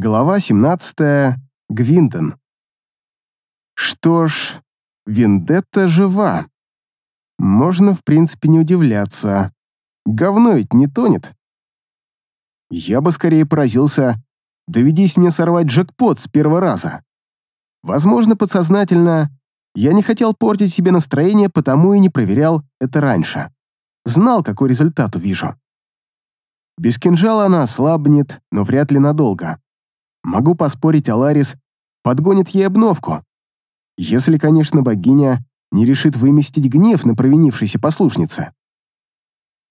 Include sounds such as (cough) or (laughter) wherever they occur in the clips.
Глава 17. Гвинден. Что ж, Вендетта жива. Можно, в принципе, не удивляться. Говно ведь не тонет. Я бы скорее поразился, доведись мне сорвать джекпот с первого раза. Возможно, подсознательно я не хотел портить себе настроение, потому и не проверял это раньше. Знал, какой результат увижу. Без кинжала она ослабнет, но вряд ли надолго. Могу поспорить, Аларис подгонит ей обновку. Если, конечно, богиня не решит выместить гнев на провинившейся послушнице.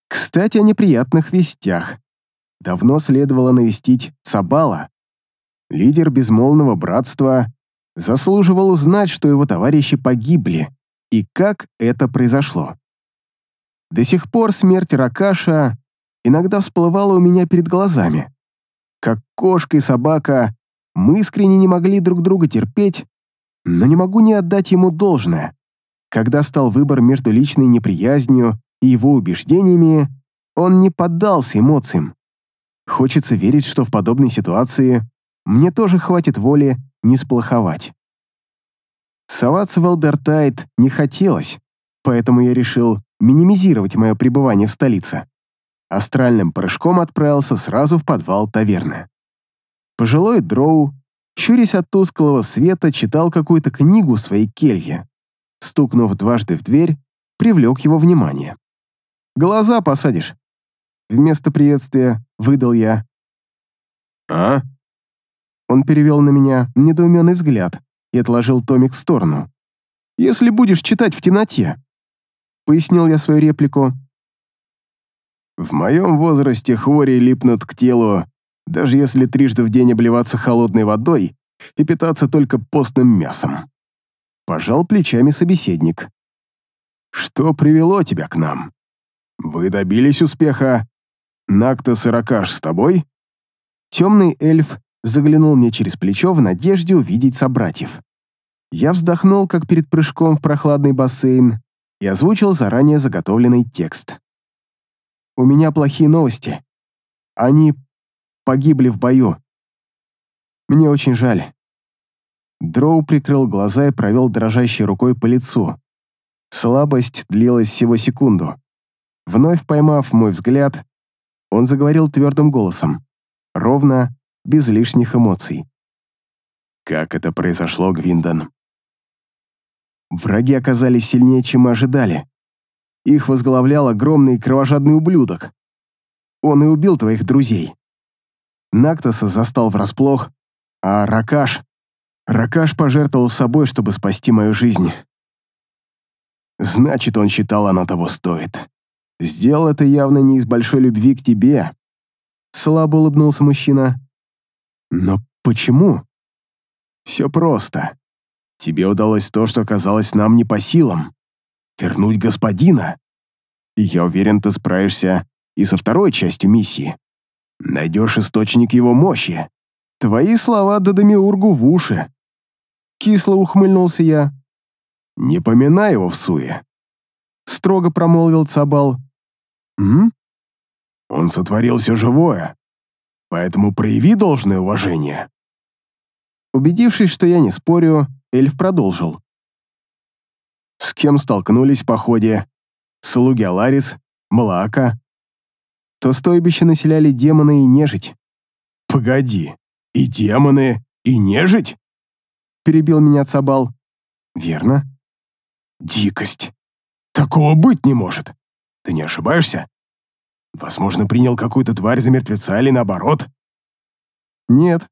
Кстати, о неприятных вестях. Давно следовало навестить Сабала. Лидер безмолвного братства заслуживал узнать, что его товарищи погибли и как это произошло. До сих пор смерть Ракаша иногда всплывала у меня перед глазами. Как кошка и собака, мы искренне не могли друг друга терпеть, но не могу не отдать ему должное. Когда стал выбор между личной неприязнью и его убеждениями, он не поддался эмоциям. Хочется верить, что в подобной ситуации мне тоже хватит воли не сплоховать. Соваться в Элдертайт не хотелось, поэтому я решил минимизировать мое пребывание в столице. Астральным прыжком отправился сразу в подвал таверны. Пожилой дроу, щурясь от тусклого света, читал какую-то книгу в своей келье. Стукнув дважды в дверь, привлек его внимание. «Глаза посадишь!» Вместо приветствия выдал я. «А?» Он перевел на меня недоуменный взгляд и отложил томик в сторону. «Если будешь читать в темноте», — пояснил я свою реплику. В моем возрасте хвори липнут к телу, даже если трижды в день обливаться холодной водой и питаться только постным мясом. Пожал плечами собеседник. Что привело тебя к нам? Вы добились успеха? Нактос и Ракаш с тобой? Темный эльф заглянул мне через плечо в надежде увидеть собратьев. Я вздохнул, как перед прыжком в прохладный бассейн, и озвучил заранее заготовленный текст. У меня плохие новости. Они погибли в бою. Мне очень жаль. Дроу прикрыл глаза и провел дрожащей рукой по лицу. Слабость длилась всего секунду. Вновь поймав мой взгляд, он заговорил твердым голосом, ровно, без лишних эмоций. «Как это произошло, Гвиндон?» Враги оказались сильнее, чем мы ожидали. Их возглавлял огромный кровожадный ублюдок. Он и убил твоих друзей. Нактоса застал врасплох, а Ракаш... Ракаш пожертвовал собой, чтобы спасти мою жизнь. Значит, он считал, она того стоит. Сделал это явно не из большой любви к тебе. Слабо улыбнулся мужчина. Но почему? Все просто. Тебе удалось то, что казалось нам не по силам вернуть господина. Я уверен, ты справишься и со второй частью миссии. Найдешь источник его мощи. Твои слова Дадамиургу в уши. Кисло ухмыльнулся я. Не поминай его в суе. Строго промолвил Цабал. М? Он сотворил все живое, поэтому прояви должное уважение. Убедившись, что я не спорю, эльф продолжил. С кем столкнулись в походе? Слуги Аларис, Малаака. То стойбище населяли демоны и нежить. «Погоди, и демоны, и нежить?» Перебил меня Цабал. «Верно». «Дикость. Такого быть не может. Ты не ошибаешься? Возможно, принял какую-то тварь за мертвеца или наоборот?» «Нет.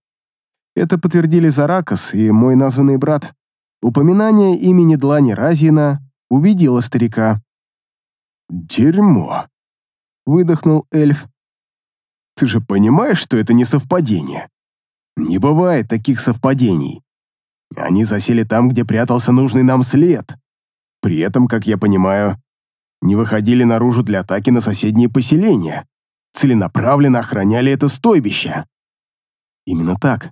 Это подтвердили Заракас и мой названный брат. Упоминание имени Длани Разина убедило старика. «Дерьмо!» — выдохнул эльф. «Ты же понимаешь, что это не совпадение? Не бывает таких совпадений. Они засели там, где прятался нужный нам след. При этом, как я понимаю, не выходили наружу для атаки на соседние поселения, целенаправленно охраняли это стойбище». Именно так.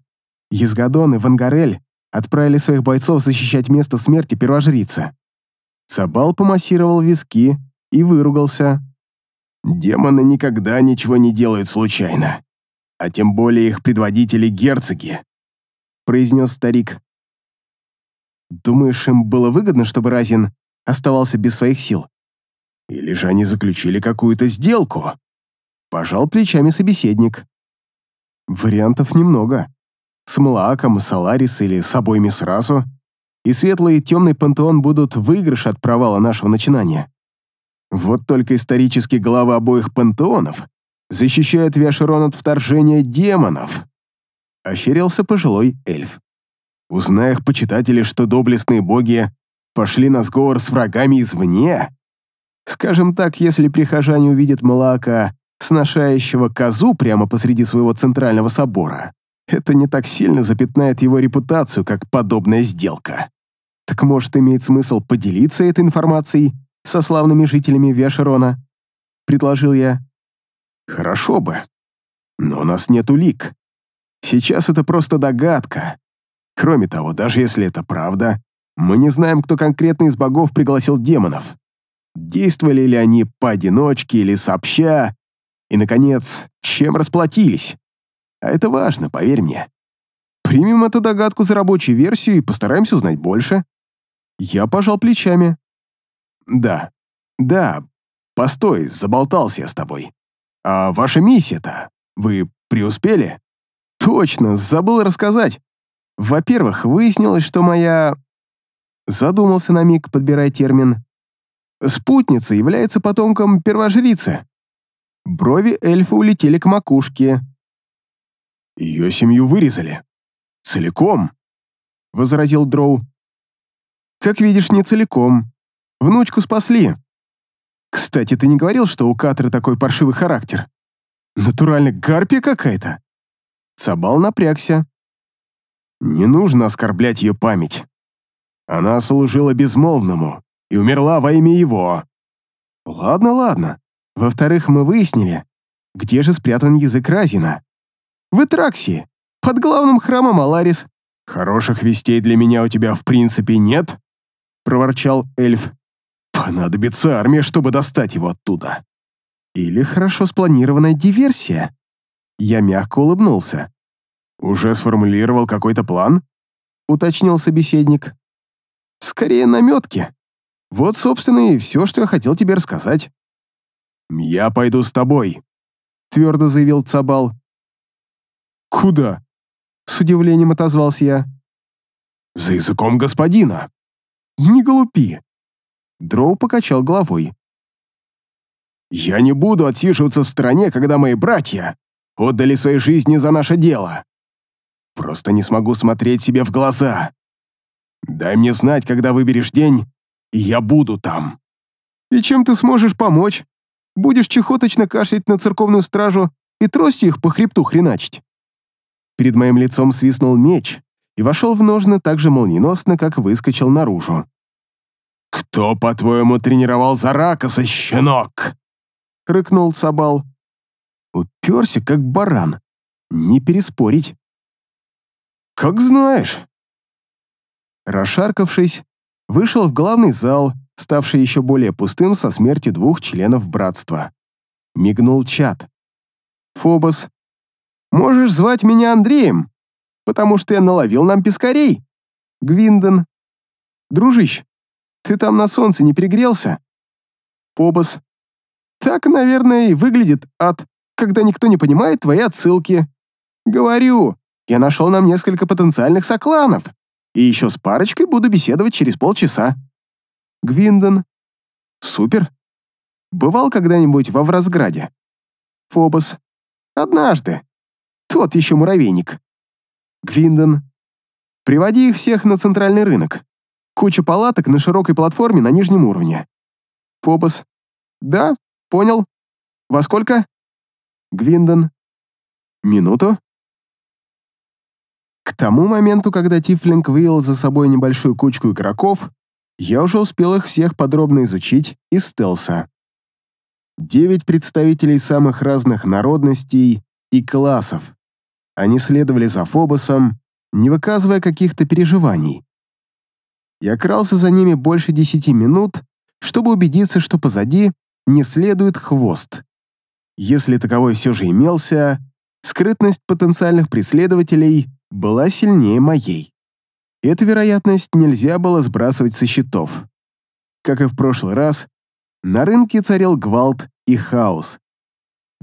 Езгадон и Вангарель отправили своих бойцов защищать место смерти первожрицы. Сабал помассировал виски и выругался. «Демоны никогда ничего не делают случайно. а тем более их предводители-герцоги», — произнес старик. «Думаешь, им было выгодно, чтобы Разин оставался без своих сил?» «Или же они заключили какую-то сделку?» Пожал плечами собеседник. «Вариантов немного. С Млааком, Саларис или с обоими сразу. И светлый и темный пантеон будут выигрыш от провала нашего начинания. Вот только исторические главы обоих пантеонов защищают Виашерон от вторжения демонов. Ощерился пожилой эльф. Узная их почитатели, что доблестные боги пошли на сговор с врагами извне. Скажем так, если прихожане увидят Малака, сношающего козу прямо посреди своего центрального собора, это не так сильно запятнает его репутацию, как подобная сделка. Так может, имеет смысл поделиться этой информацией со славными жителями Виашерона?» — предложил я. «Хорошо бы. Но у нас нет улик. Сейчас это просто догадка. Кроме того, даже если это правда, мы не знаем, кто конкретно из богов пригласил демонов. Действовали ли они поодиночке или сообща? И, наконец, чем расплатились? А это важно, поверь мне. Примем эту догадку за рабочую версию и постараемся узнать больше. Я пожал плечами. Да, да, постой, заболтался я с тобой. А ваша миссия-то? Вы преуспели? Точно, забыл рассказать. Во-первых, выяснилось, что моя... Задумался на миг, подбирая термин. Спутница является потомком первожрицы. Брови эльфа улетели к макушке. Ее семью вырезали. Целиком, — возразил Дроу. Как видишь, не целиком. Внучку спасли. Кстати, ты не говорил, что у Катры такой паршивый характер? Натурально гарпия какая-то. Цабал напрягся. Не нужно оскорблять ее память. Она служила безмолвному и умерла во имя его. Ладно, ладно. Во-вторых, мы выяснили, где же спрятан язык Разина. В Этраксии, под главным храмом Аларис. Хороших вестей для меня у тебя в принципе нет, проворчал эльф. Понадобится армия, чтобы достать его оттуда. Или хорошо спланированная диверсия. Я мягко улыбнулся. «Уже сформулировал какой-то план?» — уточнил собеседник. «Скорее наметки. Вот, собственно, и все, что я хотел тебе рассказать». «Я пойду с тобой», — твердо заявил Цабал. «Куда?» — с удивлением отозвался я. «За языком господина». «Не глупи. Дроу покачал головой. «Я не буду отсиживаться в стране, когда мои братья отдали свои жизни за наше дело. Просто не смогу смотреть себе в глаза. Дай мне знать, когда выберешь день, и я буду там». «И чем ты сможешь помочь? Будешь чехоточно кашлять на церковную стражу и тростью их по хребту хреначить?» Перед моим лицом свистнул меч и вошел в ножны так же молниеносно, как выскочил наружу. «Кто, по-твоему, тренировал Заракаса, щенок?» — рыкнул Сабал. Уперся, как баран. Не переспорить. «Как знаешь». Расшаркавшись, вышел в главный зал, ставший еще более пустым со смерти двух членов братства. Мигнул чат. «Фобос, можешь звать меня Андреем, потому что я наловил нам пескарей. Гвинден. Дружище, ты там на солнце не перегрелся? Побос. Так, наверное, и выглядит ад, когда никто не понимает твои отсылки. Говорю, я нашел нам несколько потенциальных сокланов, и еще с парочкой буду беседовать через полчаса. Гвиндон. Супер. Бывал когда-нибудь во Вразграде? Фобос. Однажды. Тот еще муравейник. Гвиндон. Приводи их всех на центральный рынок. Куча палаток на широкой платформе на нижнем уровне. Фобос. Да, понял. Во сколько? Гвиндон. Минуту. К тому моменту, когда Тифлинг вывел за собой небольшую кучку игроков, я уже успел их всех подробно изучить из стелса. Девять представителей самых разных народностей и классов. Они следовали за Фобосом, не выказывая каких-то переживаний. Я крался за ними больше десяти минут, чтобы убедиться, что позади не следует хвост. Если таковой все же имелся, скрытность потенциальных преследователей была сильнее моей. Эту вероятность нельзя было сбрасывать со счетов. Как и в прошлый раз, на рынке царил гвалт и хаос.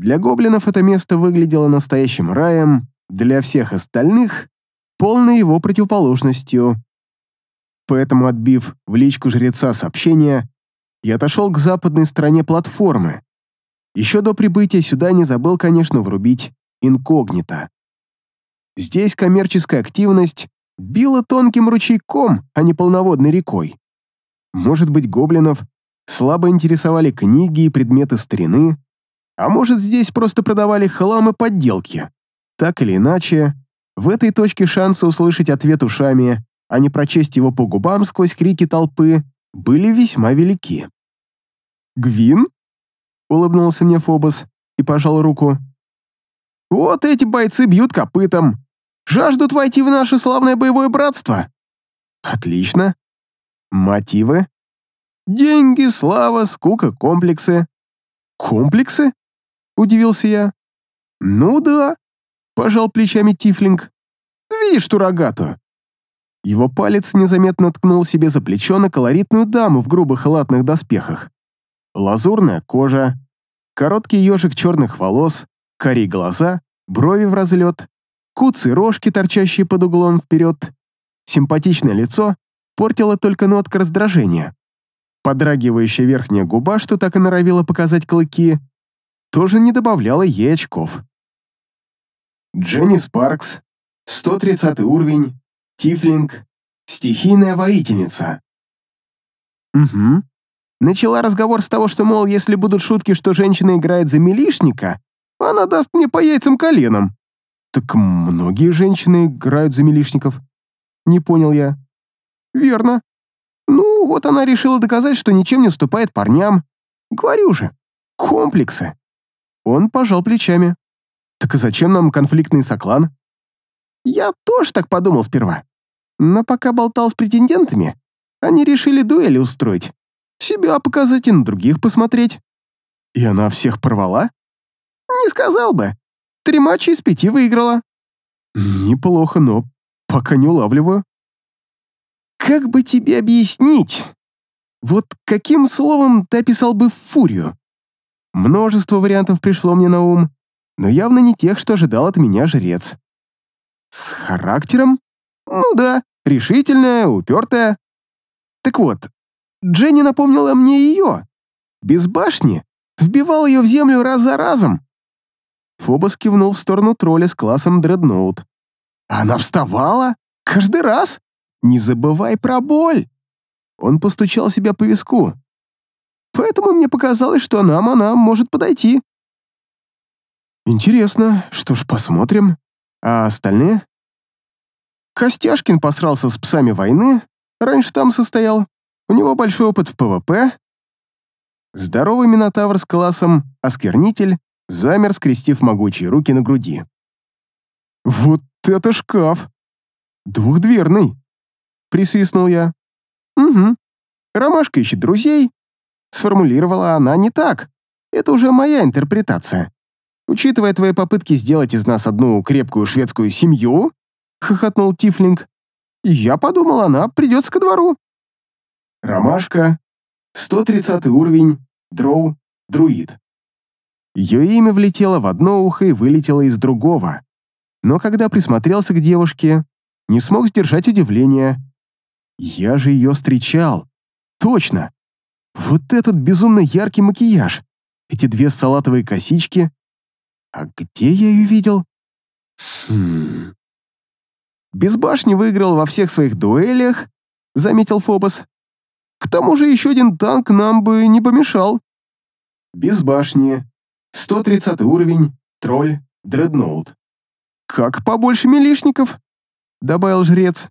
Для гоблинов это место выглядело настоящим раем, для всех остальных — полной его противоположностью. Поэтому, отбив в личку жреца сообщение, я отошел к западной стороне платформы. Еще до прибытия сюда не забыл, конечно, врубить инкогнито. Здесь коммерческая активность била тонким ручейком, а не полноводной рекой. Может быть, гоблинов слабо интересовали книги и предметы старины, а может, здесь просто продавали хлам и подделки. Так или иначе, в этой точке шансы услышать ответ ушами, а не прочесть его по губам сквозь крики толпы, были весьма велики. «Гвин?» — улыбнулся мне Фобос и пожал руку. «Вот эти бойцы бьют копытом. Жаждут войти в наше славное боевое братство». «Отлично. Мотивы?» «Деньги, слава, скука, комплексы». «Комплексы?» Удивился я. «Ну да», — пожал плечами Тифлинг. «Видишь ту рогатую?» Его палец незаметно ткнул себе за плечо на колоритную даму в грубых латных доспехах. Лазурная кожа, короткий ежик черных волос, кори глаза, брови в разлет, куцы рожки, торчащие под углом вперед. Симпатичное лицо портило только нотка раздражения. Подрагивающая верхняя губа, что так и норовила показать клыки, тоже не добавляла ей очков. Дженни Спаркс, 130 уровень, Тифлинг, стихийная воительница. Угу. Начала разговор с того, что, мол, если будут шутки, что женщина играет за милишника, она даст мне по яйцам коленом. Так многие женщины играют за милишников. Не понял я. Верно. Ну, вот она решила доказать, что ничем не уступает парням. Говорю же, комплексы. Он пожал плечами. «Так и зачем нам конфликтный соклан?» «Я тоже так подумал сперва. Но пока болтал с претендентами, они решили дуэли устроить. Себя показать и на других посмотреть». «И она всех порвала?» «Не сказал бы. Три матча из пяти выиграла». «Неплохо, но пока не улавливаю». «Как бы тебе объяснить? Вот каким словом ты описал бы фурию?» Множество вариантов пришло мне на ум, но явно не тех, что ожидал от меня жрец. С характером? Ну да, решительная, упертая. Так вот, Дженни напомнила мне ее. Без башни. Вбивал ее в землю раз за разом. Фобос кивнул в сторону тролля с классом дредноут. Она вставала? Каждый раз? Не забывай про боль. Он постучал себя по виску. Поэтому мне показалось, что нам она может подойти. Интересно, что ж, посмотрим. А остальные? Костяшкин посрался с псами войны, раньше там состоял. У него большой опыт в ПВП. Здоровый Минотавр с классом «Осквернитель» замер, скрестив могучие руки на груди. «Вот это шкаф! Двухдверный!» — присвистнул я. «Угу. Ромашка ищет друзей, Сформулировала она не так. Это уже моя интерпретация. Учитывая твои попытки сделать из нас одну крепкую шведскую семью, хохотнул Тифлинг, я подумал, она придется ко двору. Ромашка, 130 уровень, дроу, друид. Ее имя влетело в одно ухо и вылетело из другого. Но когда присмотрелся к девушке, не смог сдержать удивления. Я же ее встречал. Точно. Вот этот безумно яркий макияж, эти две салатовые косички. А где я ее видел? Хм... Без башни выиграл во всех своих дуэлях, заметил Фобос. К тому же еще один танк нам бы не помешал. Без башни. 130 уровень, тролль, дредноут. Как побольше милишников, добавил жрец.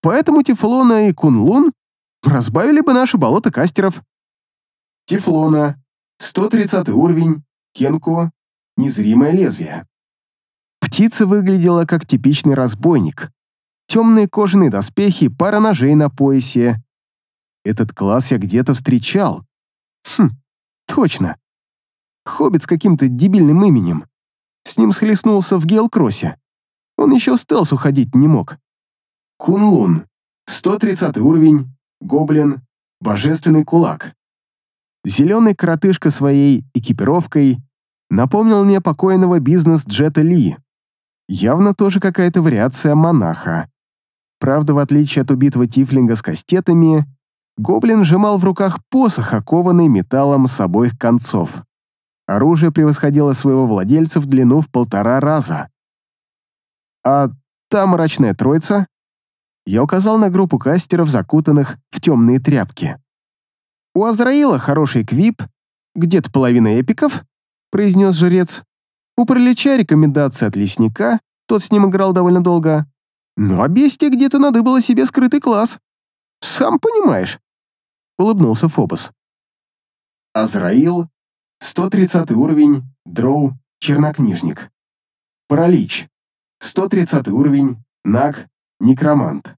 Поэтому Тефлона и Кунлун Разбавили бы наше болото кастеров. Тефлона. 130 уровень. Кенко. Незримое лезвие. Птица выглядела как типичный разбойник. Темные кожаные доспехи, пара ножей на поясе. Этот класс я где-то встречал. Хм, точно. Хоббит с каким-то дебильным именем. с ним схлестнулся в гейлкроссе. Он еще в стелс уходить не мог. Кунлун. 130 уровень. Гоблин. Божественный кулак. Зеленый коротышка своей экипировкой напомнил мне покойного бизнес-джета Ли. Явно тоже какая-то вариация монаха. Правда, в отличие от убитого тифлинга с кастетами, гоблин сжимал в руках посох, окованный металлом с обоих концов. Оружие превосходило своего владельца в длину в полтора раза. А та мрачная троица? Я указал на группу кастеров, закутанных в темные тряпки. «У Азраила хороший квип, где-то половина эпиков», — произнес жрец. «У Пролича рекомендация от лесника, тот с ним играл довольно долго. Ну а бестия где-то надыбала себе скрытый класс. Сам понимаешь», — улыбнулся Фобос. Азраил, 130 уровень, дроу, чернокнижник. Паралич, 130 уровень, наг, некромант.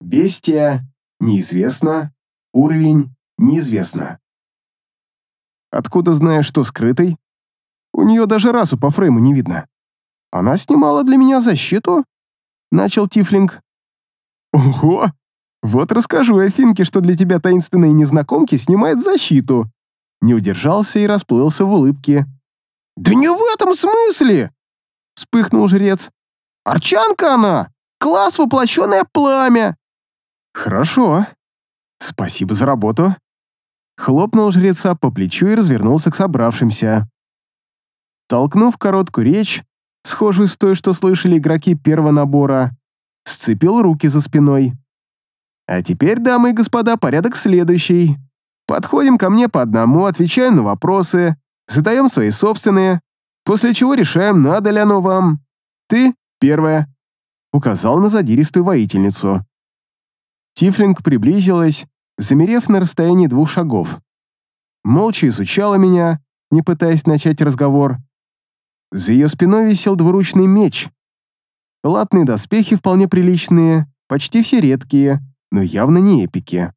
Бестия, неизвестно, уровень, неизвестно. Откуда знаешь, что скрытый? У нее даже расу по фрейму не видно. Она снимала для меня защиту? Начал Тифлинг. Ого! Вот расскажу я Финке, что для тебя таинственные незнакомки снимает защиту. Не удержался и расплылся в улыбке. «Да не в этом смысле!» Вспыхнул жрец. «Арчанка она! Класс воплощенное пламя!» «Хорошо. Спасибо за работу». Хлопнул жреца по плечу и развернулся к собравшимся. Толкнув короткую речь, схожую с той, что слышали игроки первого набора, сцепил руки за спиной. «А теперь, дамы и господа, порядок следующий. Подходим ко мне по одному, отвечаем на вопросы, задаем свои собственные, после чего решаем, надо ли оно вам. Ты — первая», — указал на задиристую воительницу. Тифлинг приблизилась, замерев на расстоянии двух шагов. Молча изучала меня, не пытаясь начать разговор. За ее спиной висел двуручный меч. Латные доспехи вполне приличные, почти все редкие, но явно не эпики.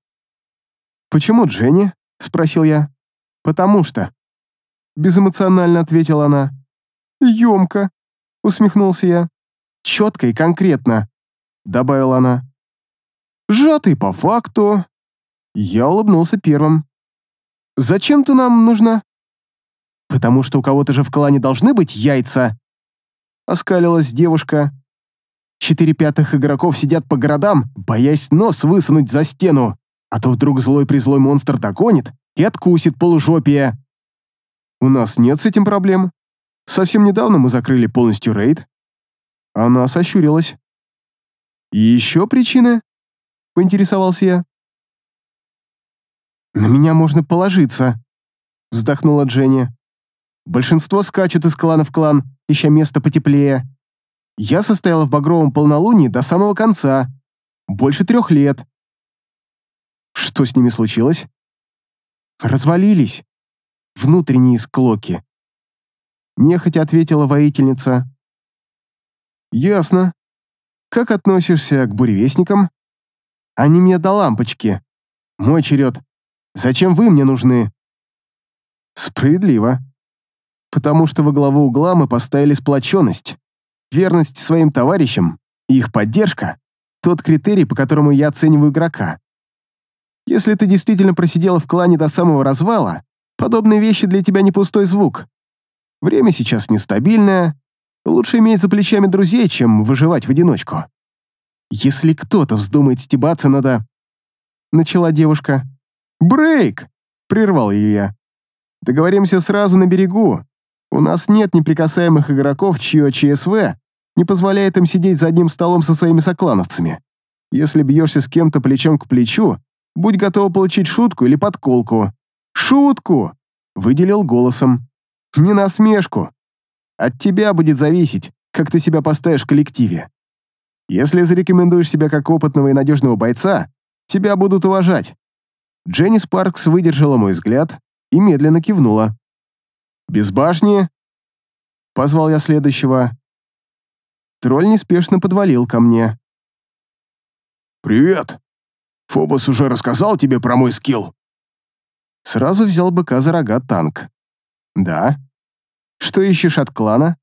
«Почему Дженни?» — спросил я. «Потому что». Безэмоционально ответила она. «Емко», — усмехнулся я. «Четко и конкретно», — добавила она. «Сжатый по факту». Я улыбнулся первым. «Зачем ты нам нужна?» «Потому что у кого-то же в клане должны быть яйца», — оскалилась девушка. «Четыре пятых игроков сидят по городам, боясь нос высунуть за стену, а то вдруг злой-призлой монстр догонит и откусит полужопие». «У нас нет с этим проблем. Совсем недавно мы закрыли полностью рейд». Она сощурилась. «И еще причины?» — поинтересовался я. «На меня можно положиться», — вздохнула Дженни. «Большинство скачут из клана в клан, ища место потеплее. Я состояла в багровом полнолунии до самого конца. Больше трех лет». «Что с ними случилось?» «Развалились. Внутренние склоки». Нехотя ответила воительница. «Ясно. Как относишься к буревестникам?» Они мне до лампочки. Мой черед. Зачем вы мне нужны? Справедливо. Потому что во главу угла мы поставили сплоченность, верность своим товарищам и их поддержка — тот критерий, по которому я оцениваю игрока. Если ты действительно просидела в клане до самого развала, подобные вещи для тебя не пустой звук. Время сейчас нестабильное, лучше иметь за плечами друзей, чем выживать в одиночку. Если кто-то вздумает стебаться, надо...» Начала девушка. «Брейк!» — прервал ее я. «Договоримся сразу на берегу. У нас нет неприкасаемых игроков, чье ЧСВ не позволяет им сидеть за одним столом со своими соклановцами. Если бьешься с кем-то плечом к плечу, будь готова получить шутку или подколку. «Шутку!» — выделил голосом. «Не насмешку. От тебя будет зависеть, как ты себя поставишь в коллективе. Если зарекомендуешь себя как опытного и надежного бойца, тебя будут уважать». Дженни Спаркс выдержала мой взгляд и медленно кивнула. «Без башни?» Позвал я следующего. Тролль неспешно подвалил ко мне. «Привет! Фобос уже рассказал тебе про мой скилл?» Сразу взял быка за рога танк. «Да. Что ищешь от клана?»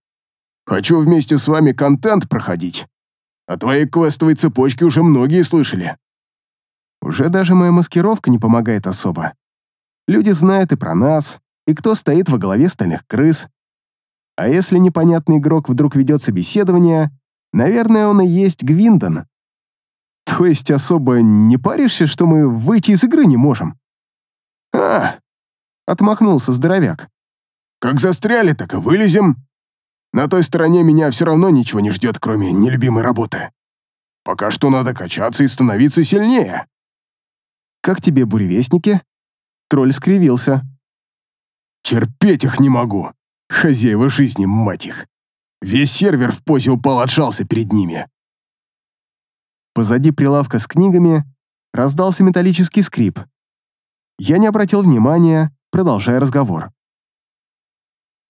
Хочу вместе с вами контент проходить. О твоей квестовой цепочке уже многие слышали». Уже даже моя маскировка не помогает особо. Люди знают и про нас, и кто стоит во главе стальных крыс. А если непонятный игрок вдруг ведет собеседование, наверное, он и есть Гвиндон. То есть особо не паришься, что мы выйти из игры не можем? «А!» — отмахнулся здоровяк. «Как застряли, так и вылезем. На той стороне меня все равно ничего не ждет, кроме нелюбимой работы. Пока что надо качаться и становиться сильнее». «Как тебе буревестники?» Тролль скривился. «Терпеть их не могу. Хозяева жизни, мать их. Весь сервер в позе упал, отжался перед ними». Позади прилавка с книгами раздался металлический скрип. Я не обратил внимания, продолжая разговор.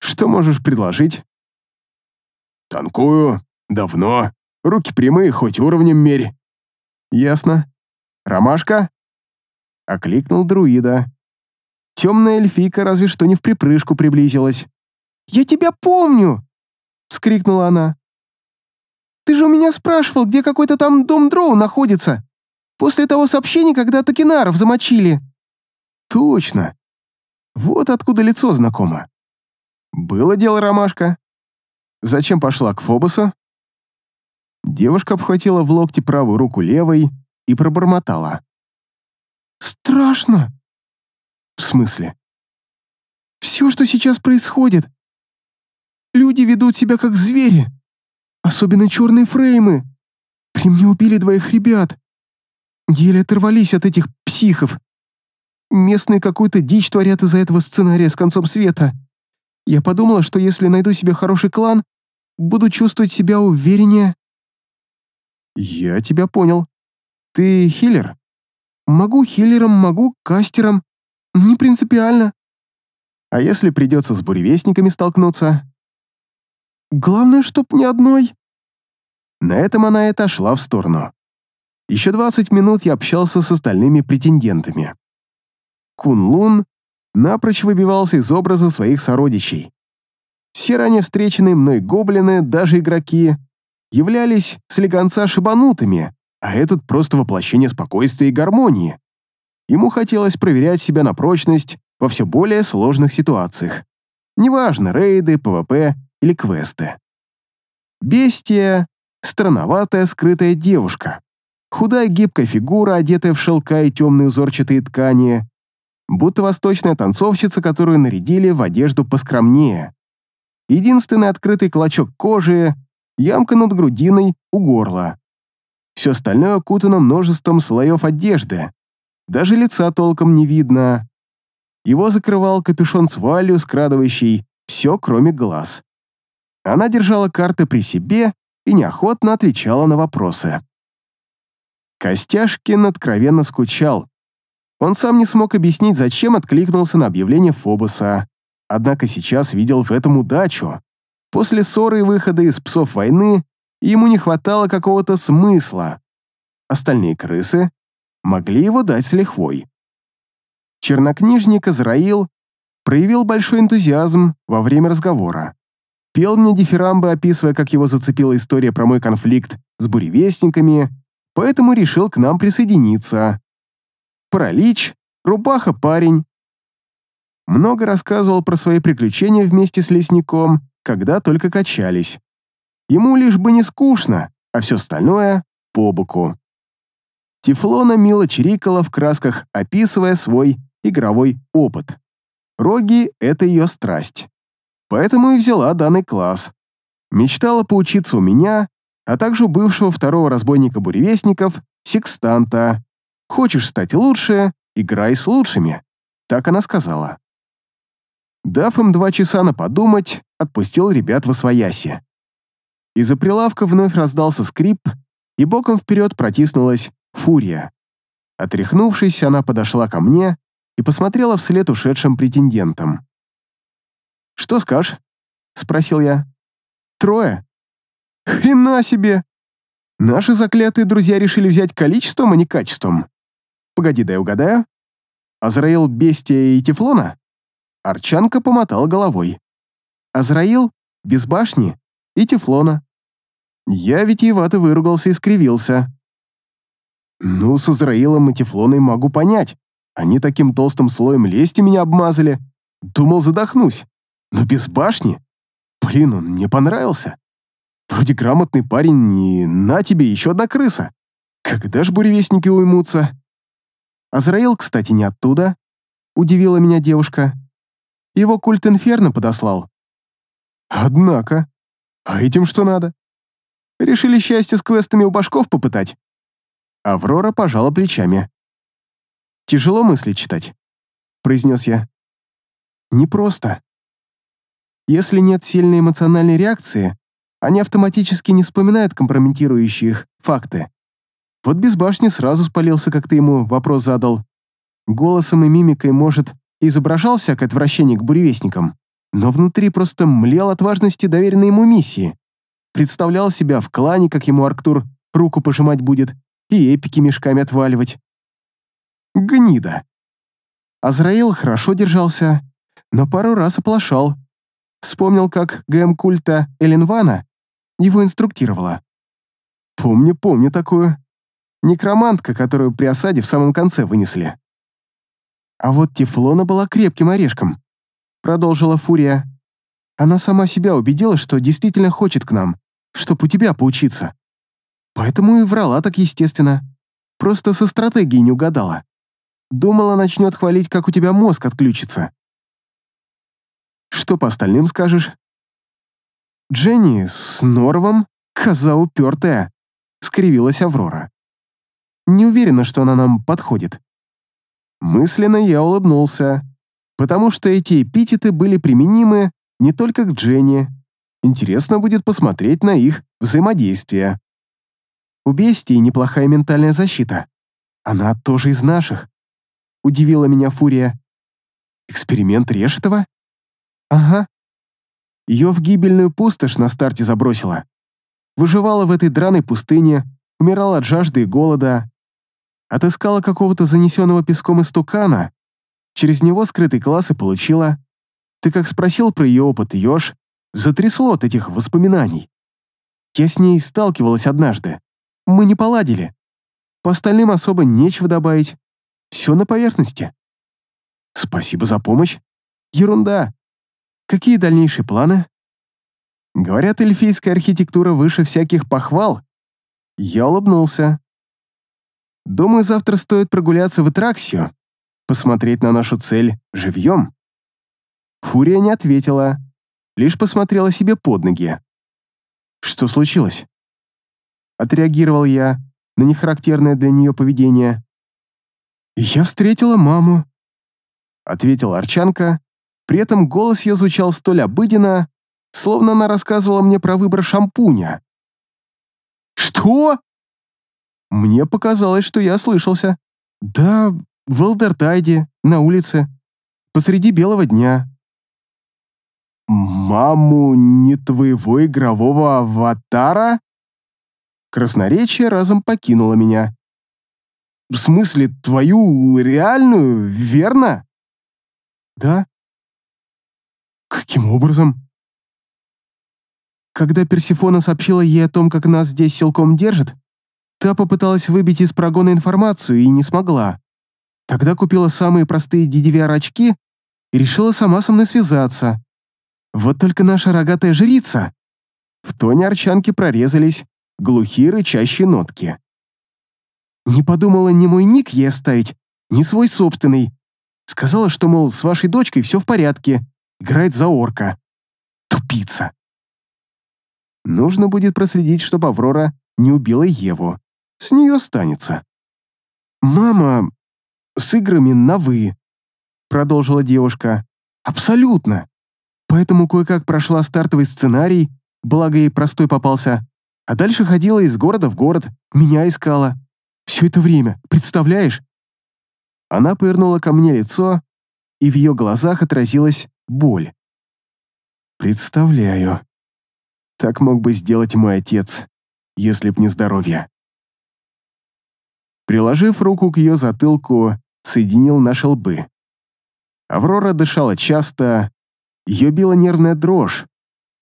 «Что можешь предложить?» «Танкую. Давно. Руки прямые, хоть уровнем мерь». «Ясно. Ромашка?» Окликнул друида. Темная эльфийка разве что не в припрыжку приблизилась. «Я тебя помню!» — вскрикнула она. «Ты же у меня спрашивал, где какой-то там дом дроу находится. После того сообщения, когда Токинаров замочили». «Точно. Вот откуда лицо знакомо. Было дело, Ромашка. Зачем пошла к Фобосу?» Девушка обхватила в локте правую руку левой и пробормотала. «Страшно!» «В смысле?» «Все, что сейчас происходит. Люди ведут себя как звери. Особенно черные фреймы. При мне убили двоих ребят. Еле оторвались от этих психов. Местные какую-то дичь творят из-за этого сценария с концом света. Я подумала, что если найду себе хороший клан, буду чувствовать себя увереннее. Я тебя понял. Ты хиллер? Могу хиллером, могу кастером. Не принципиально. А если придется с буревестниками столкнуться? Главное, чтоб ни одной. На этом она и отошла в сторону. Еще 20 минут я общался с остальными претендентами. Кун-Лун напрочь выбивался из образа своих сородичей. Все ранее встреченные мной гоблины, даже игроки, являлись слегонца шибанутыми, а этот просто воплощение спокойствия и гармонии. Ему хотелось проверять себя на прочность во все более сложных ситуациях. Неважно, рейды, ПВП или квесты. Бестия — странноватая скрытая девушка. Худая гибкая фигура, одетая в шелка и темные узорчатые ткани, будто восточная танцовщица, которую нарядили в одежду поскромнее. Единственный открытый клочок кожи — ямка над грудиной у горла. Все остальное окутано множеством слоев одежды. Даже лица толком не видно. Его закрывал капюшон с вуалью, скрадывающий все, кроме глаз. Она держала карты при себе и неохотно отвечала на вопросы. Костяшкин откровенно скучал. Он сам не смог объяснить, зачем откликнулся на объявление Фобоса, однако сейчас видел в этом удачу. После ссоры и выхода из псов войны ему не хватало какого-то смысла. Остальные крысы могли его дать с лихвой. Чернокнижник Азраил проявил большой энтузиазм во время разговора. Пел мне дифирамбы, описывая, как его зацепила история про мой конфликт с буревестниками, поэтому решил к нам присоединиться. Паралич, рубаха-парень. Много рассказывал про свои приключения вместе с лесником, когда только качались. Ему лишь бы не скучно, а все остальное — по боку. Тефлона мило чирикала в красках, описывая свой игровой опыт. Роги — это ее страсть. Поэтому и взяла данный класс. Мечтала поучиться у меня, а также у бывшего второго разбойника буревестников, секстанта. Хочешь стать лучше — играй с лучшими. Так она сказала. Дав им два часа на подумать, отпустил ребят в освояси. Из-за прилавка вновь раздался скрип, и боком вперед протиснулась фурия. Отряхнувшись, она подошла ко мне и посмотрела вслед ушедшим претендентам. «Что скажешь?» — спросил я. «Трое». «Хрена себе! Наши заклятые друзья решили взять количеством, а не качеством. Погоди, дай угадаю. Азраил Бестия и Тефлона?» Арчанка помотал головой. «Азраил? Без башни? и тефлона. Я витиевато выругался и скривился. Ну, с Израилом и тефлоной могу понять. Они таким толстым слоем лести меня обмазали. Думал, задохнусь. Но без башни? Блин, он мне понравился. Вроде грамотный парень, и на тебе еще одна крыса. Когда ж буревестники уймутся? Азраил, кстати, не оттуда. Удивила меня девушка. Его культ Инферно подослал. Однако. А этим что надо? Решили счастье с квестами у башков попытать? Аврора пожала плечами. «Тяжело мысли читать», — произнес я. «Непросто. Если нет сильной эмоциональной реакции, они автоматически не вспоминают компрометирующие их факты. Вот без башни сразу спалился, как ты ему вопрос задал. Голосом и мимикой, может, изображал всякое отвращение к буревестникам, но внутри просто млел от важности доверенной ему миссии. Представлял себя в клане, как ему Арктур руку пожимать будет и эпики мешками отваливать. Гнида. Азраил хорошо держался, но пару раз оплошал. Вспомнил, как ГМ культа Эленвана его инструктировала. Помню, помню такую. Некромантка, которую при осаде в самом конце вынесли. А вот Тефлона была крепким орешком, продолжила Фурия. Она сама себя убедила, что действительно хочет к нам, чтоб у тебя поучиться. Поэтому и врала так естественно. Просто со стратегией не угадала. Думала, начнет хвалить, как у тебя мозг отключится. Что по остальным скажешь? Дженни с Норовом, коза упертая, скривилась Аврора. Не уверена, что она нам подходит. Мысленно я улыбнулся, потому что эти эпитеты были применимы не только к Дженни. Интересно будет посмотреть на их взаимодействие. У бестии неплохая ментальная защита. Она тоже из наших. Удивила меня Фурия. Эксперимент Решетова? Ага. Ее в гибельную пустошь на старте забросила. Выживала в этой драной пустыне, умирала от жажды и голода, отыскала какого-то занесенного песком истукана, через него скрытый класс и получила. Ты как спросил про ее опыт, Ёж, затрясло от этих воспоминаний. Я с ней сталкивалась однажды. Мы не поладили. По остальным особо нечего добавить. Все на поверхности. Спасибо за помощь. Ерунда. Какие дальнейшие планы? Говорят, эльфийская архитектура выше всяких похвал. Я улыбнулся. Думаю, завтра стоит прогуляться в Итраксию, посмотреть на нашу цель живьем. Фурия не ответила, лишь посмотрела себе под ноги. Что случилось? Отреагировал я на нехарактерное для нее поведение. «Я встретила маму», — ответила Арчанка, при этом голос ее звучал столь обыденно, словно она рассказывала мне про выбор шампуня. «Что?» Мне показалось, что я слышался. Да, в Элдертайде, на улице, посреди белого дня. «Маму не твоего игрового аватара?» Красноречие разом покинуло меня. «В смысле, твою реальную, верно?» «Да». «Каким образом?» Когда Персифона сообщила ей о том, как нас здесь силком держат, Та попыталась выбить из прогона информацию и не смогла. Тогда купила самые простые DDVR-очки и решила сама со мной связаться. Вот только наша рогатая жрица. В тоне арчанки прорезались глухие рычащие нотки. Не подумала ни мой ник ей оставить, ни свой собственный. Сказала, что, мол, с вашей дочкой все в порядке, играет за орка. Тупица. Нужно будет проследить, чтобы Аврора не убила Еву с нее останется. «Мама с играми на «вы», — продолжила девушка. «Абсолютно. Поэтому кое-как прошла стартовый сценарий, благо ей простой попался, а дальше ходила из города в город, меня искала. Все это время, представляешь?» Она повернула ко мне лицо, и в ее глазах отразилась боль. «Представляю. Так мог бы сделать мой отец, если б не здоровье». Приложив руку к ее затылку, соединил наши лбы. Аврора дышала часто, ее била нервная дрожь.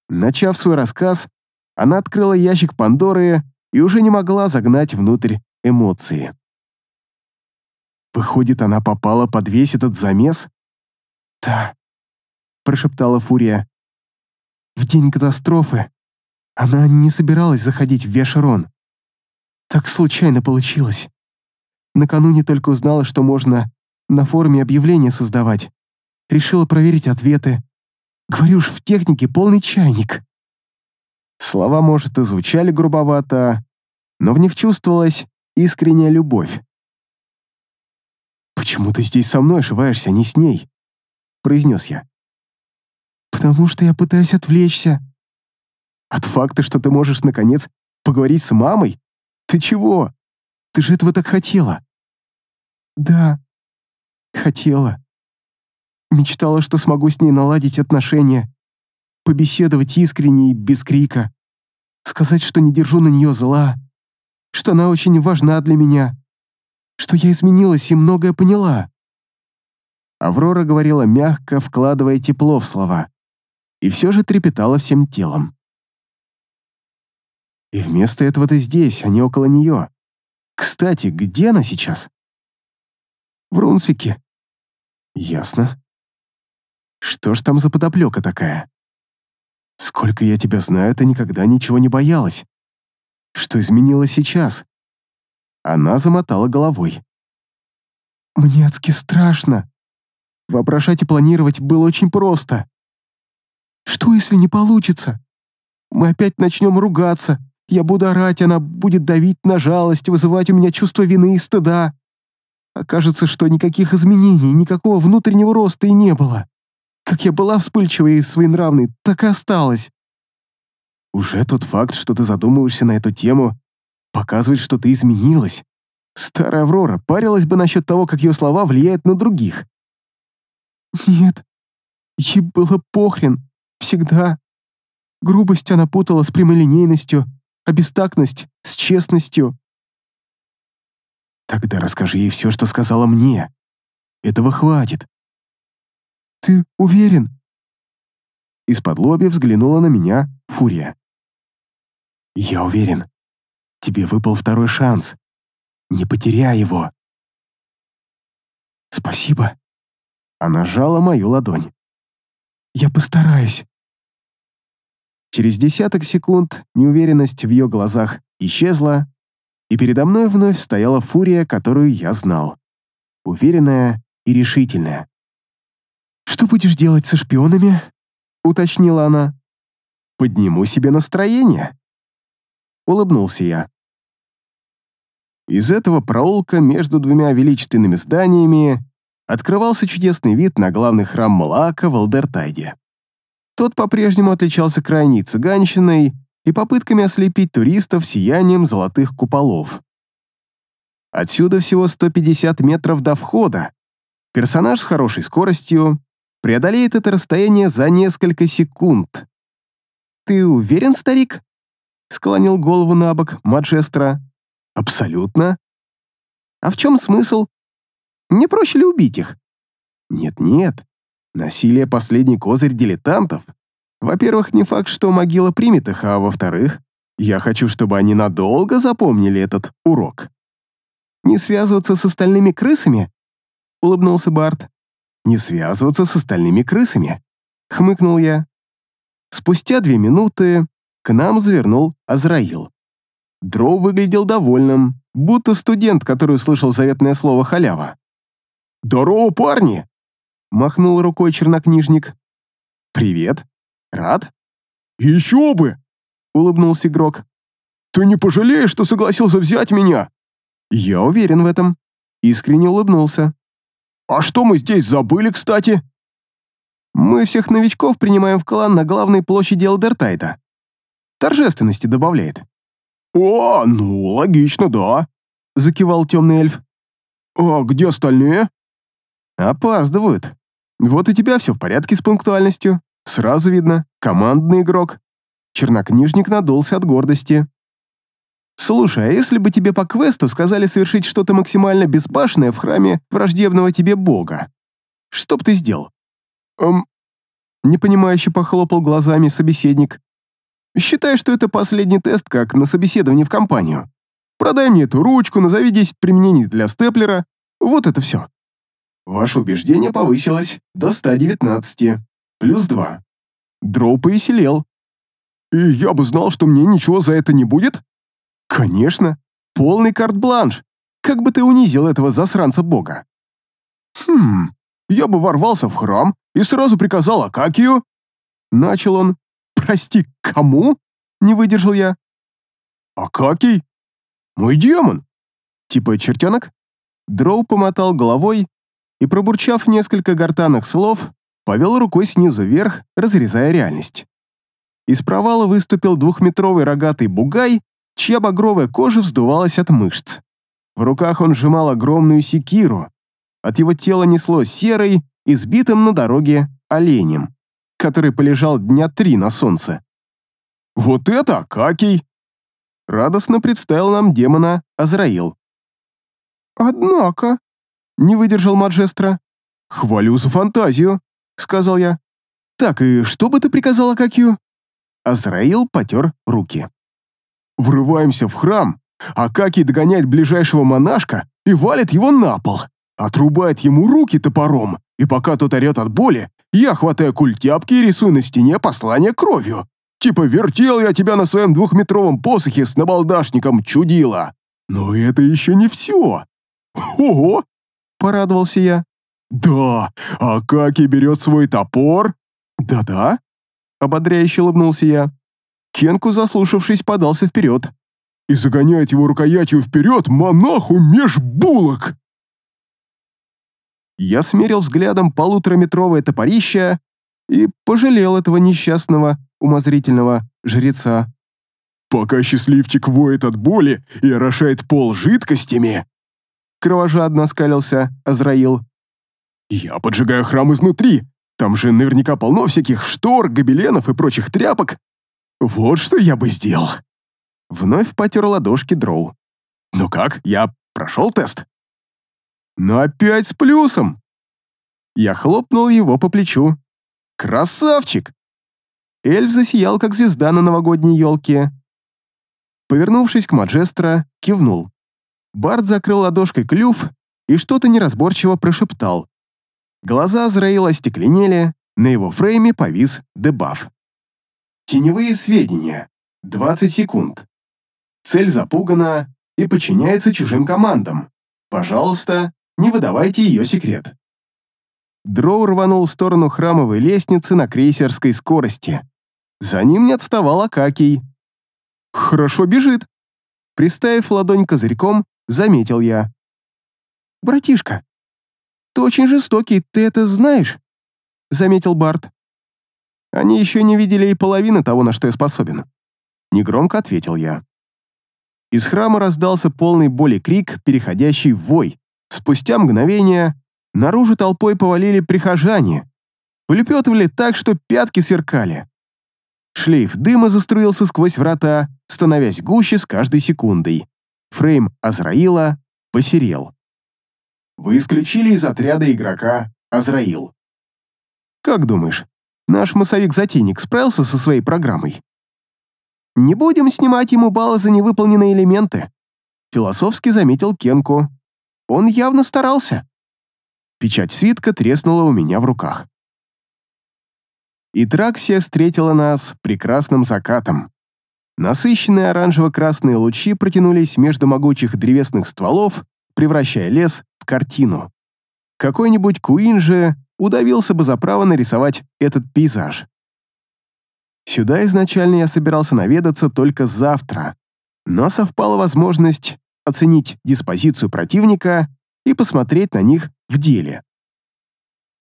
Начав свой рассказ, она открыла ящик Пандоры и уже не могла загнать внутрь эмоции. Выходит, она попала под весь этот замес? Да, прошептала Фурия. В день катастрофы она не собиралась заходить в Вешерон. Так случайно получилось. Накануне только узнала, что можно на форуме объявления создавать. Решила проверить ответы. Говорю уж, в технике полный чайник. Слова, может, и звучали грубовато, но в них чувствовалась искренняя любовь. «Почему ты здесь со мной ошиваешься, а не с ней?» — произнес я. «Потому что я пытаюсь отвлечься». «От факта, что ты можешь, наконец, поговорить с мамой? Ты чего? Ты же этого так хотела». «Да, хотела. Мечтала, что смогу с ней наладить отношения, побеседовать искренне и без крика, сказать, что не держу на нее зла, что она очень важна для меня, что я изменилась и многое поняла. Аврора говорила мягко, вкладывая тепло в слова, и все же трепетала всем телом. И вместо этого ты здесь, а не около нее. Кстати, где она сейчас? В Рунсвике. Ясно. Что ж там за подоплека такая? Сколько я тебя знаю, ты никогда ничего не боялась. Что изменилось сейчас? Она замотала головой. Мне адски страшно. Воображать и планировать было очень просто. Что, если не получится? Мы опять начнем ругаться. Я буду орать, она будет давить на жалость, вызывать у меня чувство вины и стыда. Окажется, что никаких изменений, никакого внутреннего роста и не было. Как я была вспыльчивой и своенравной, так и осталась. Уже тот факт, что ты задумываешься на эту тему, показывает, что ты изменилась. Старая Аврора парилась бы насчет того, как ее слова влияют на других. Нет, ей было похрен. Всегда. Грубость она путала с прямолинейностью, а бестактность — с честностью. Тогда расскажи ей все, что сказала мне. Этого хватит. «Ты уверен?» Из-под лоби взглянула на меня Фурия. «Я уверен. Тебе выпал второй шанс. Не потеряй его». «Спасибо». Она сжала мою ладонь. «Я постараюсь». Через десяток секунд неуверенность в ее глазах исчезла, и передо мной вновь стояла фурия, которую я знал. Уверенная и решительная. «Что будешь делать со шпионами?» — уточнила она. «Подниму себе настроение». Улыбнулся я. Из этого проулка между двумя величественными зданиями открывался чудесный вид на главный храм Малаака в Алдертайде. Тот по-прежнему отличался крайней цыганщиной и попытками ослепить туристов сиянием золотых куполов. Отсюда всего 150 метров до входа. Персонаж с хорошей скоростью преодолеет это расстояние за несколько секунд. «Ты уверен, старик?» — склонил голову на бок Маджестра. «Абсолютно». «А в чем смысл? Не проще ли убить их?» «Нет-нет. Насилие — последний козырь дилетантов. Во-первых, не факт, что могила примет их, а во-вторых, я хочу, чтобы они надолго запомнили этот урок». «Не связываться с остальными крысами?» — улыбнулся Барт не связываться с остальными крысами», — хмыкнул я. Спустя две минуты к нам завернул Азраил. Дроу выглядел довольным, будто студент, который услышал заветное слово «халява». «Здорово, парни!» — махнул рукой чернокнижник. «Привет. Рад?» «Еще бы!» — улыбнулся игрок. «Ты не пожалеешь, что согласился взять меня?» «Я уверен в этом», — искренне улыбнулся. «А что мы здесь забыли, кстати?» «Мы всех новичков принимаем в клан на главной площади Элдертайда. Торжественности добавляет». «О, ну, логично, да», — закивал темный эльф. «А где остальные?» «Опаздывают. Вот у тебя все в порядке с пунктуальностью. Сразу видно, командный игрок». Чернокнижник надулся от гордости. «Слушай, а если бы тебе по квесту сказали совершить что-то максимально безбашенное в храме враждебного тебе бога? Что б ты сделал?» «Эм...» Непонимающе похлопал глазами собеседник. Считай, что это последний тест, как на собеседовании в компанию. Продай мне эту ручку, назови 10 применений для степлера. Вот это все. Ваше убеждение повысилось до 119, плюс 2. Дроу повеселел. И я бы знал, что мне ничего за это не будет? Конечно. Полный карт-бланш. Как бы ты унизил этого засранца бога? Хм, я бы ворвался в храм и сразу приказал Акакию. Начал он. Прости, кому? Не выдержал я. Акакий? Мой демон. Типа чертенок? Дроу помотал головой и, пробурчав несколько гортанных слов, повел рукой снизу вверх, разрезая реальность. Из провала выступил двухметровый рогатый бугай, чья багровая кожа вздувалась от мышц. В руках он сжимал огромную секиру. От его тела несло серой, избитым на дороге оленем, который полежал дня три на солнце. «Вот это Акакий!» Радостно представил нам демона Азраил. «Однако», — не выдержал Маджестро. «Хвалю за фантазию», — сказал я. «Так, и что бы ты приказал Акакию?» Азраил потер руки. «Врываемся в храм, Акакий догоняет ближайшего монашка и валит его на пол, отрубает ему руки топором, и пока тот орет от боли, я хватаю культяпки и рисую на стене послание кровью. Типа вертел я тебя на своем двухметровом посохе с набалдашником, чудила. Но это еще не все. Ого! Порадовался я. Да, а Каки берет свой топор. Да-да. Ободряюще улыбнулся я. Кенку, заслушавшись, подался вперед и загоняет его рукоятью вперед монаху меж булок. Я смерил взглядом полутораметровое топорище и пожалел этого несчастного, умозрительного жреца. «Пока счастливчик воет от боли и орошает пол жидкостями», кровожадно оскалился Азраил. «Я поджигаю храм изнутри, там же наверняка полно всяких штор, гобеленов и прочих тряпок. Вот что я бы сделал». Вновь потер ладошки Дроу. «Ну как, я прошел тест?» «Ну опять с плюсом!» Я хлопнул его по плечу. «Красавчик!» Эльф засиял, как звезда на новогодней елке. Повернувшись к Маджестро, кивнул. Барт закрыл ладошкой клюв и что-то неразборчиво прошептал. Глаза Азраила остекленели, на его фрейме повис дебаф. Теневые сведения. 20 секунд. Цель запугана и подчиняется чужим командам. Пожалуйста, не выдавайте ее секрет. Дроу рванул в сторону храмовой лестницы на крейсерской скорости. За ним не отставал Акакий. «Хорошо бежит», Приставив ладонь козырьком, заметил я. «Братишка, ты очень жестокий, ты это знаешь?» Заметил Барт. «Они еще не видели и половины того, на что я способен». Негромко ответил я. Из храма раздался полный боли крик, переходящий в вой. Спустя мгновение наружу толпой повалили прихожане. Улепетывали так, что пятки сверкали. Шлейф дыма заструился сквозь врата, становясь гуще с каждой секундой. Фрейм Азраила посерел. Вы исключили из отряда игрока Азраил. Как думаешь, наш массовик-затейник справился со своей программой? Не будем снимать ему баллы за невыполненные элементы. Философски заметил Кенку. Он явно старался. Печать свитка треснула у меня в руках. И Траксия встретила нас прекрасным закатом. Насыщенные оранжево-красные лучи протянулись между могучих древесных стволов, превращая лес в картину. Какой-нибудь Куин же удавился бы за право нарисовать этот пейзаж. Сюда изначально я собирался наведаться только завтра, но совпала возможность оценить диспозицию противника и посмотреть на них в деле.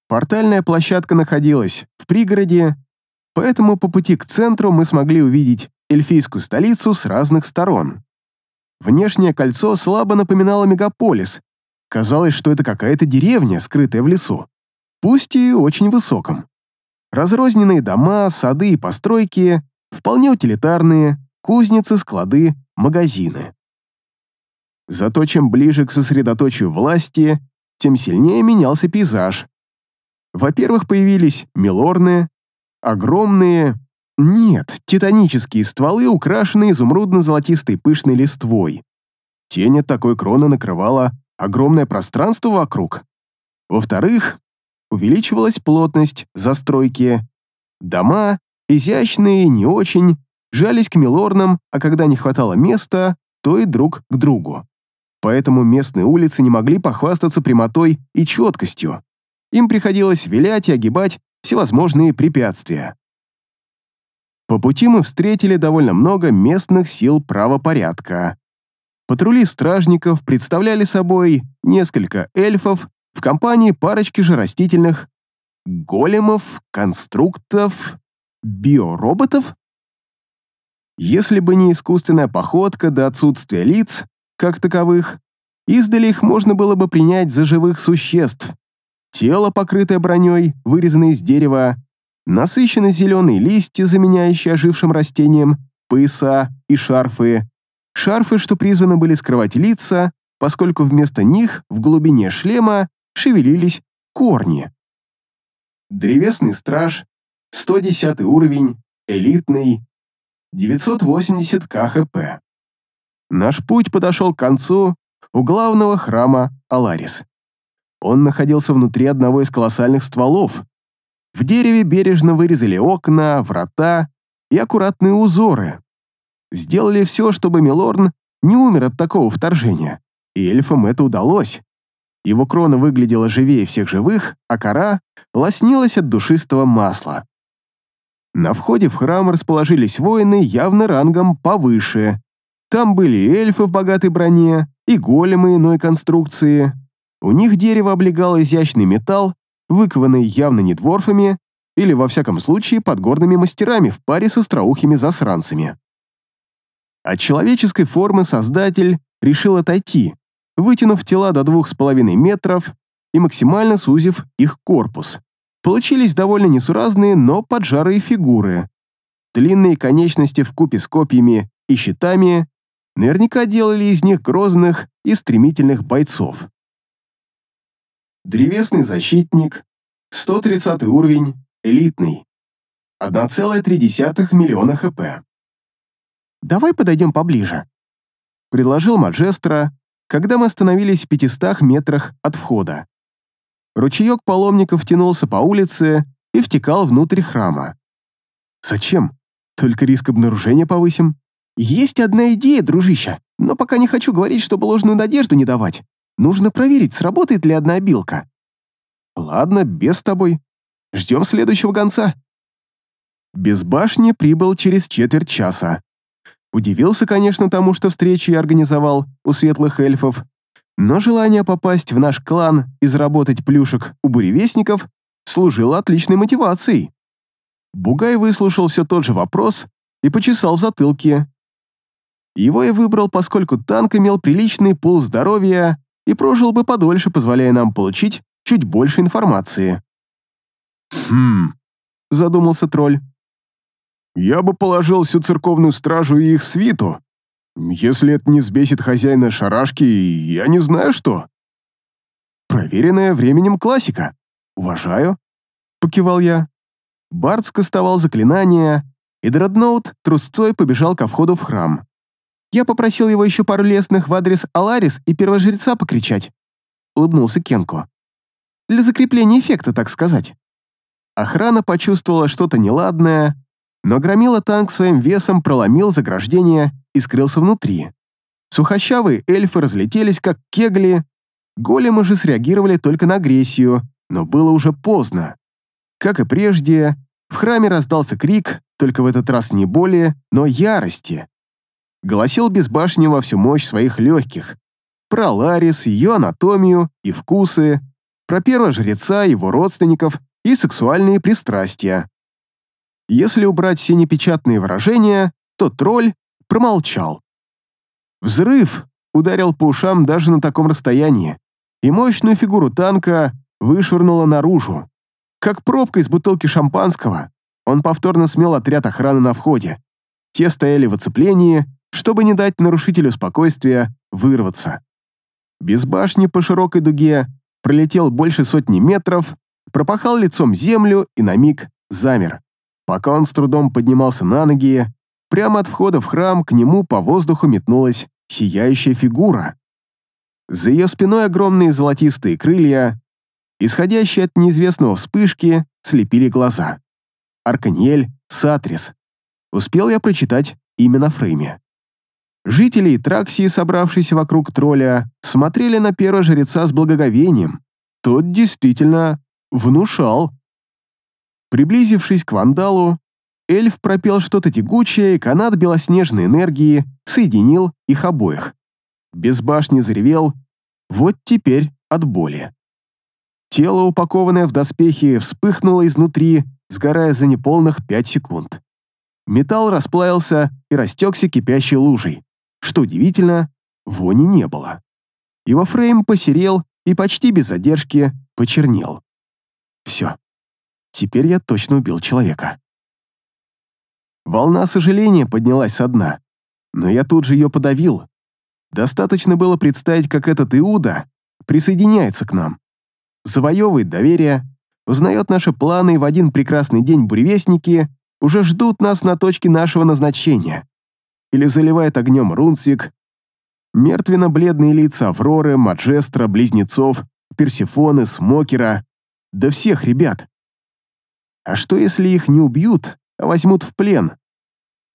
Портальная площадка находилась в пригороде, поэтому по пути к центру мы смогли увидеть эльфийскую столицу с разных сторон. Внешнее кольцо слабо напоминало мегаполис. Казалось, что это какая-то деревня, скрытая в лесу, пусть и очень высоком. Разрозненные дома, сады и постройки, вполне утилитарные, кузницы, склады, магазины. Зато чем ближе к сосредоточию власти, тем сильнее менялся пейзаж. Во-первых, появились милорны, огромные, Нет, титанические стволы, украшенные изумрудно-золотистой пышной листвой. Тень от такой кроны накрывала огромное пространство вокруг. Во-вторых, увеличивалась плотность застройки. Дома, изящные, не очень, жались к милорнам, а когда не хватало места, то и друг к другу. Поэтому местные улицы не могли похвастаться прямотой и четкостью. Им приходилось вилять и огибать всевозможные препятствия. По пути мы встретили довольно много местных сил правопорядка. Патрули стражников представляли собой несколько эльфов в компании парочки же растительных големов, конструктов, биороботов. Если бы не искусственная походка до отсутствия лиц, как таковых, издали их можно было бы принять за живых существ. Тело, покрытое броней, вырезанное из дерева, насыщенно зеленые листья, заменяющие ожившим растением, пояса и шарфы. Шарфы, что призваны были скрывать лица, поскольку вместо них в глубине шлема шевелились корни. Древесный страж, 110 уровень, элитный, 980 КХП. Наш путь подошел к концу у главного храма Аларис. Он находился внутри одного из колоссальных стволов. В дереве бережно вырезали окна, врата и аккуратные узоры. Сделали все, чтобы Милорн не умер от такого вторжения, и эльфам это удалось. Его крона выглядела живее всех живых, а кора лоснилась от душистого масла. На входе в храм расположились воины явно рангом повыше. Там были эльфы в богатой броне и големы иной конструкции. У них дерево облегало изящный металл, выкованный явно не дворфами или, во всяком случае, подгорными мастерами в паре с остроухими засранцами. От человеческой формы создатель решил отойти, вытянув тела до двух с половиной метров и максимально сузив их корпус. Получились довольно несуразные, но поджарые фигуры. Длинные конечности в купе с копьями и щитами наверняка делали из них грозных и стремительных бойцов. Древесный защитник, 130 уровень, элитный. 1,3 миллиона хп. «Давай подойдем поближе», — предложил Маджестро, когда мы остановились в 500 метрах от входа. Ручеек паломников тянулся по улице и втекал внутрь храма. «Зачем? Только риск обнаружения повысим?» «Есть одна идея, дружище, но пока не хочу говорить, чтобы ложную надежду не давать. Нужно проверить, сработает ли одна обилка». «Ладно, без тобой. Ждем следующего гонца». Без башни прибыл через четверть часа. Удивился, конечно, тому, что встречу я организовал у светлых эльфов, но желание попасть в наш клан и заработать плюшек у буревестников служило отличной мотивацией. Бугай выслушал все тот же вопрос и почесал в затылке. Его я выбрал, поскольку танк имел приличный пул здоровья и прожил бы подольше, позволяя нам получить чуть больше информации. «Хм...» — задумался тролль. Я бы положил всю церковную стражу и их свиту. Если это не взбесит хозяина шарашки, я не знаю что. Проверенная временем классика. Уважаю. Покивал я. Барт скостовал заклинание, и Дредноут трусцой побежал ко входу в храм. Я попросил его еще пару лестных в адрес Аларис и первожреца покричать. Улыбнулся Кенко. Для закрепления эффекта, так сказать. Охрана почувствовала что-то неладное, но громила танк своим весом проломил заграждение и скрылся внутри. Сухощавые эльфы разлетелись, как кегли, големы же среагировали только на агрессию, но было уже поздно. Как и прежде, в храме раздался крик, только в этот раз не боли, но ярости. Голосил безбашни во всю мощь своих легких. Про Ларис, ее анатомию и вкусы, про первого жреца, его родственников и сексуальные пристрастия. Если убрать все непечатные выражения, то тролль промолчал. Взрыв ударил по ушам даже на таком расстоянии, и мощную фигуру танка вышвырнуло наружу. Как пробка из бутылки шампанского, он повторно смел отряд охраны на входе. Те стояли в оцеплении, чтобы не дать нарушителю спокойствия вырваться. Без башни по широкой дуге пролетел больше сотни метров, пропахал лицом землю и на миг замер Пока он с трудом поднимался на ноги, прямо от входа в храм к нему по воздуху метнулась сияющая фигура. За ее спиной огромные золотистые крылья, исходящие от неизвестного вспышки, слепили глаза. Арканиэль Сатрис. Успел я прочитать имя на фрейме. Жители Траксии, собравшиеся вокруг тролля, смотрели на первого жреца с благоговением. Тот действительно внушал. Приблизившись к вандалу, эльф пропел что-то тягучее, и канат белоснежной энергии соединил их обоих. Без башни заревел «Вот теперь от боли». Тело, упакованное в доспехи, вспыхнуло изнутри, сгорая за неполных пять секунд. Металл расплавился и растекся кипящей лужей. Что удивительно, вони не было. Его фрейм посерел и почти без задержки почернел. Все. Теперь я точно убил человека. Волна сожаления поднялась со дна, но я тут же ее подавил. Достаточно было представить, как этот Иуда присоединяется к нам, завоевывает доверие, узнает наши планы и в один прекрасный день буревестники уже ждут нас на точке нашего назначения или заливает огнем Рунсвик, мертвенно-бледные лица Авроры, Маджестра, Близнецов, Персифоны, Смокера, да всех ребят. А что, если их не убьют, а возьмут в плен?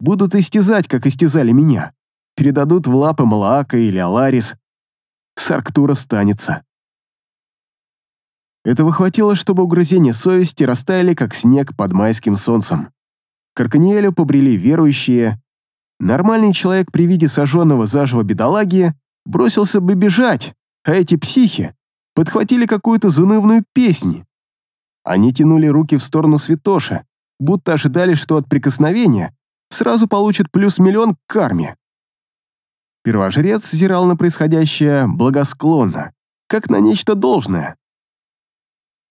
Будут истязать, как истязали меня. Передадут в лапы Малаака или Аларис. Сарктура станется. Этого хватило, чтобы угрызения совести растаяли, как снег под майским солнцем. К Арканиэлю побрели верующие, Нормальный человек при виде сожженного заживо бедолаги бросился бы бежать, а эти психи подхватили какую-то занывную песнь. Они тянули руки в сторону святоши, будто ожидали, что от прикосновения сразу получат плюс миллион к карме. Первожрец взирал на происходящее благосклонно, как на нечто должное.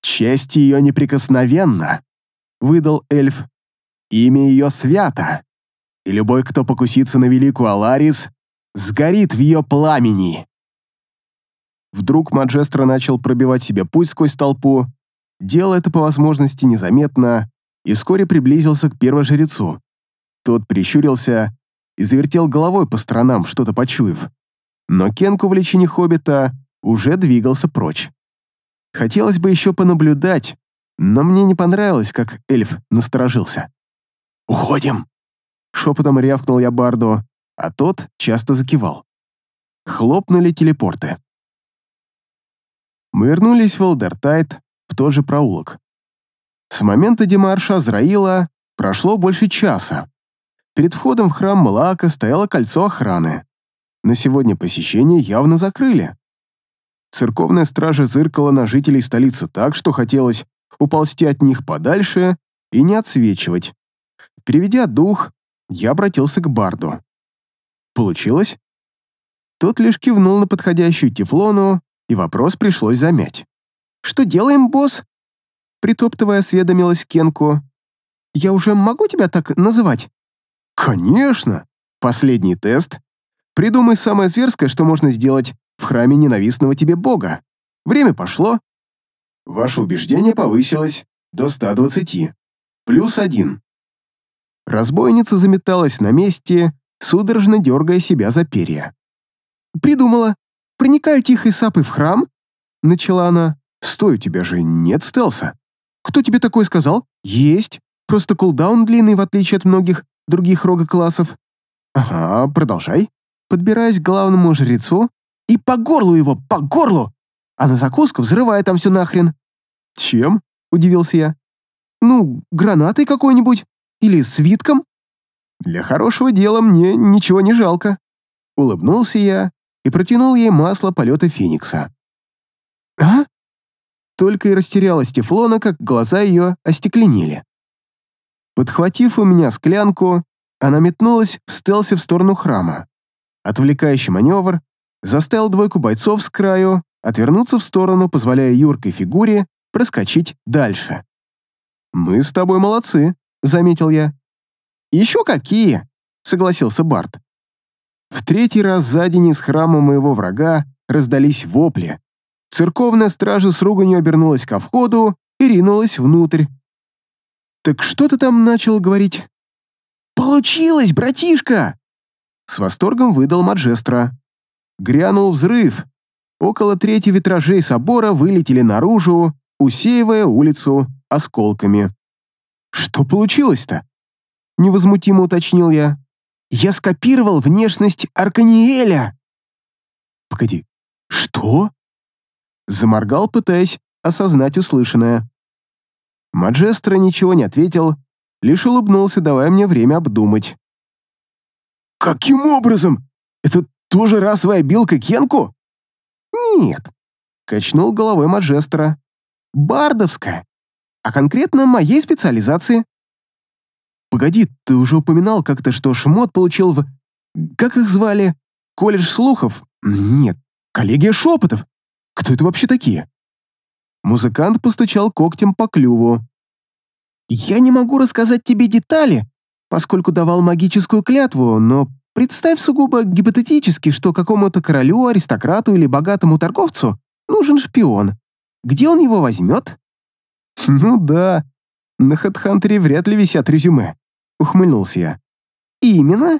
«Честь ее неприкосновенна», — выдал эльф. «Имя ее свято и любой, кто покусится на великую Аларис, сгорит в ее пламени. Вдруг Маджестро начал пробивать себе путь сквозь толпу, делая это по возможности незаметно, и вскоре приблизился к первожрецу. Тот прищурился и завертел головой по сторонам, что-то почуяв. Но Кенку в личине хоббита уже двигался прочь. Хотелось бы еще понаблюдать, но мне не понравилось, как эльф насторожился. «Уходим!» Шепотом рявкнул я Барду, а тот часто закивал. Хлопнули телепорты. Мы вернулись в Элдертайт, в тот же проулок. С момента демарша Азраила прошло больше часа. Перед входом в храм Малаака стояло кольцо охраны. На сегодня посещение явно закрыли. Церковная стража зыркала на жителей столицы так, что хотелось уползти от них подальше и не отсвечивать. Переведя дух, я обратился к Барду. «Получилось?» Тот лишь кивнул на подходящую тефлону, и вопрос пришлось замять. «Что делаем, босс?» Притоптывая, осведомилась Кенку. «Я уже могу тебя так называть?» «Конечно! Последний тест. Придумай самое зверское, что можно сделать в храме ненавистного тебе бога. Время пошло». Ваше убеждение повысилось до 120. Плюс один. Разбойница заметалась на месте, судорожно дергая себя за перья. «Придумала. Проникаю тихой сапой в храм?» Начала она. «Стой, у тебя же нет стелса». «Кто тебе такое сказал?» «Есть. Просто кулдаун длинный, в отличие от многих других рога-классов». «Ага, продолжай». Подбираясь к главному жрецу и по горлу его, по горлу! А на закуску взрывая там все нахрен. «Чем?» — удивился я. «Ну, гранатой какой-нибудь». Или свитком? Для хорошего дела мне ничего не жалко. Улыбнулся я и протянул ей масло полета Феникса. «А?» Только и растерялась Тефлона, как глаза ее остекленели. Подхватив у меня склянку, она метнулась в стелсе в сторону храма. Отвлекающий маневр заставил двойку бойцов с краю отвернуться в сторону, позволяя юркой фигуре проскочить дальше. «Мы с тобой молодцы», заметил я. «Еще какие!» — согласился Барт. В третий раз за день из храма моего врага раздались вопли. Церковная стража с руганью обернулась ко входу и ринулась внутрь. «Так что ты там начал говорить?» «Получилось, братишка!» С восторгом выдал Маджестро. Грянул взрыв. Около трети витражей собора вылетели наружу, усеивая улицу осколками. «Что получилось-то?» — невозмутимо уточнил я. «Я скопировал внешность Арканиэля!» «Погоди, что?» Заморгал, пытаясь осознать услышанное. Маджестро ничего не ответил, лишь улыбнулся, давая мне время обдумать. «Каким образом? Это тоже расовая обилка Кенку?» «Нет», — качнул головой Маджестро. «Бардовская, а конкретно моей специализации». «Погоди, ты уже упоминал как-то, что Шмот получил в... Как их звали? Колледж слухов? Нет, коллегия шепотов. Кто это вообще такие?» Музыкант постучал когтем по клюву. «Я не могу рассказать тебе детали, поскольку давал магическую клятву, но представь сугубо гипотетически, что какому-то королю, аристократу или богатому торговцу нужен шпион. Где он его возьмет?» «Ну да, на Хедхантере вряд ли висят резюме», — ухмыльнулся я. «Именно.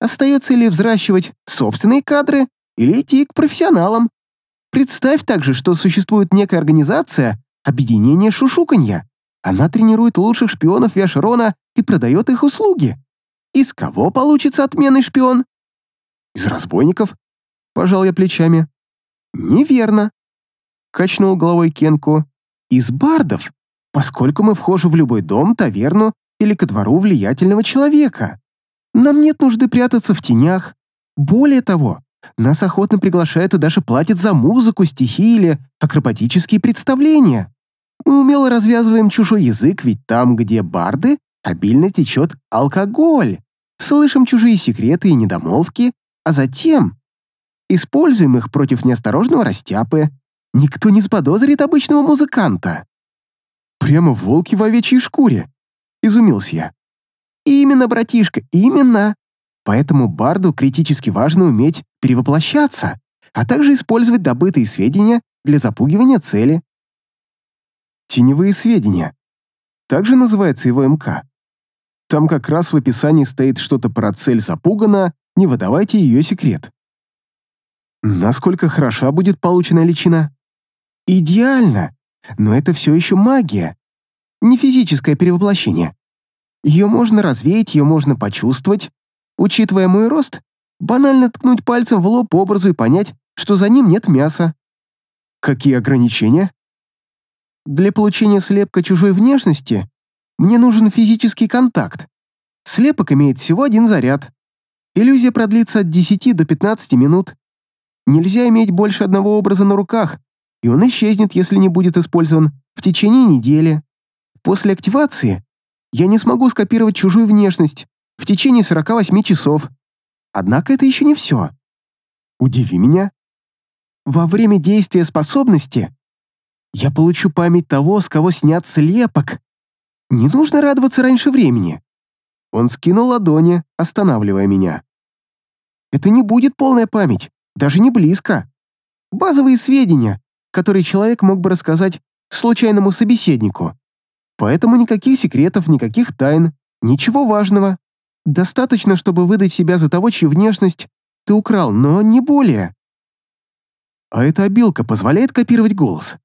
Остается ли взращивать собственные кадры или идти к профессионалам? Представь также, что существует некая организация «Объединение Шушуканья», она тренирует лучших шпионов Виашерона и продает их услуги. Из кого получится отменный шпион? Из разбойников? Пожал я плечами. Неверно. Качнул головой Кенку. Из бардов, поскольку мы вхожи в любой дом, таверну или ко двору влиятельного человека. Нам нет нужды прятаться в тенях. Более того, нас охотно приглашают и даже платят за музыку, стихи или акробатические представления. Мы умело развязываем чужой язык, ведь там, где барды, обильно течет алкоголь. Слышим чужие секреты и недомолвки, а затем используем их против неосторожного растяпы. Никто не сподозрит обычного музыканта. Прямо волки в овечьей шкуре, изумился я. Именно, братишка, именно. Поэтому барду критически важно уметь перевоплощаться, а также использовать добытые сведения для запугивания цели. Теневые сведения. Также называется его МК. Там как раз в описании стоит что-то про цель запугана, не выдавайте ее секрет. Насколько хороша будет полученная личина? Идеально, но это все еще магия, не физическое перевоплощение. Ее можно развеять, ее можно почувствовать. Учитывая мой рост, банально ткнуть пальцем в лоб образу и понять, что за ним нет мяса. Какие ограничения? Для получения слепка чужой внешности мне нужен физический контакт. Слепок имеет всего один заряд. Иллюзия продлится от 10 до 15 минут. Нельзя иметь больше одного образа на руках, и он исчезнет, если не будет использован в течение недели. После активации я не смогу скопировать чужую внешность в течение 48 часов. Однако это еще не все. Удиви меня. Во время действия способности я получу память того, с кого снят слепок. Не нужно радоваться раньше времени. Он скинул ладони, останавливая меня. Это не будет полная память, даже не близко. Базовые сведения, которые человек мог бы рассказать случайному собеседнику. Поэтому никаких секретов, никаких тайн, ничего важного. Достаточно, чтобы выдать себя за того, чью внешность ты украл, но не более. А эта обилка позволяет копировать голос?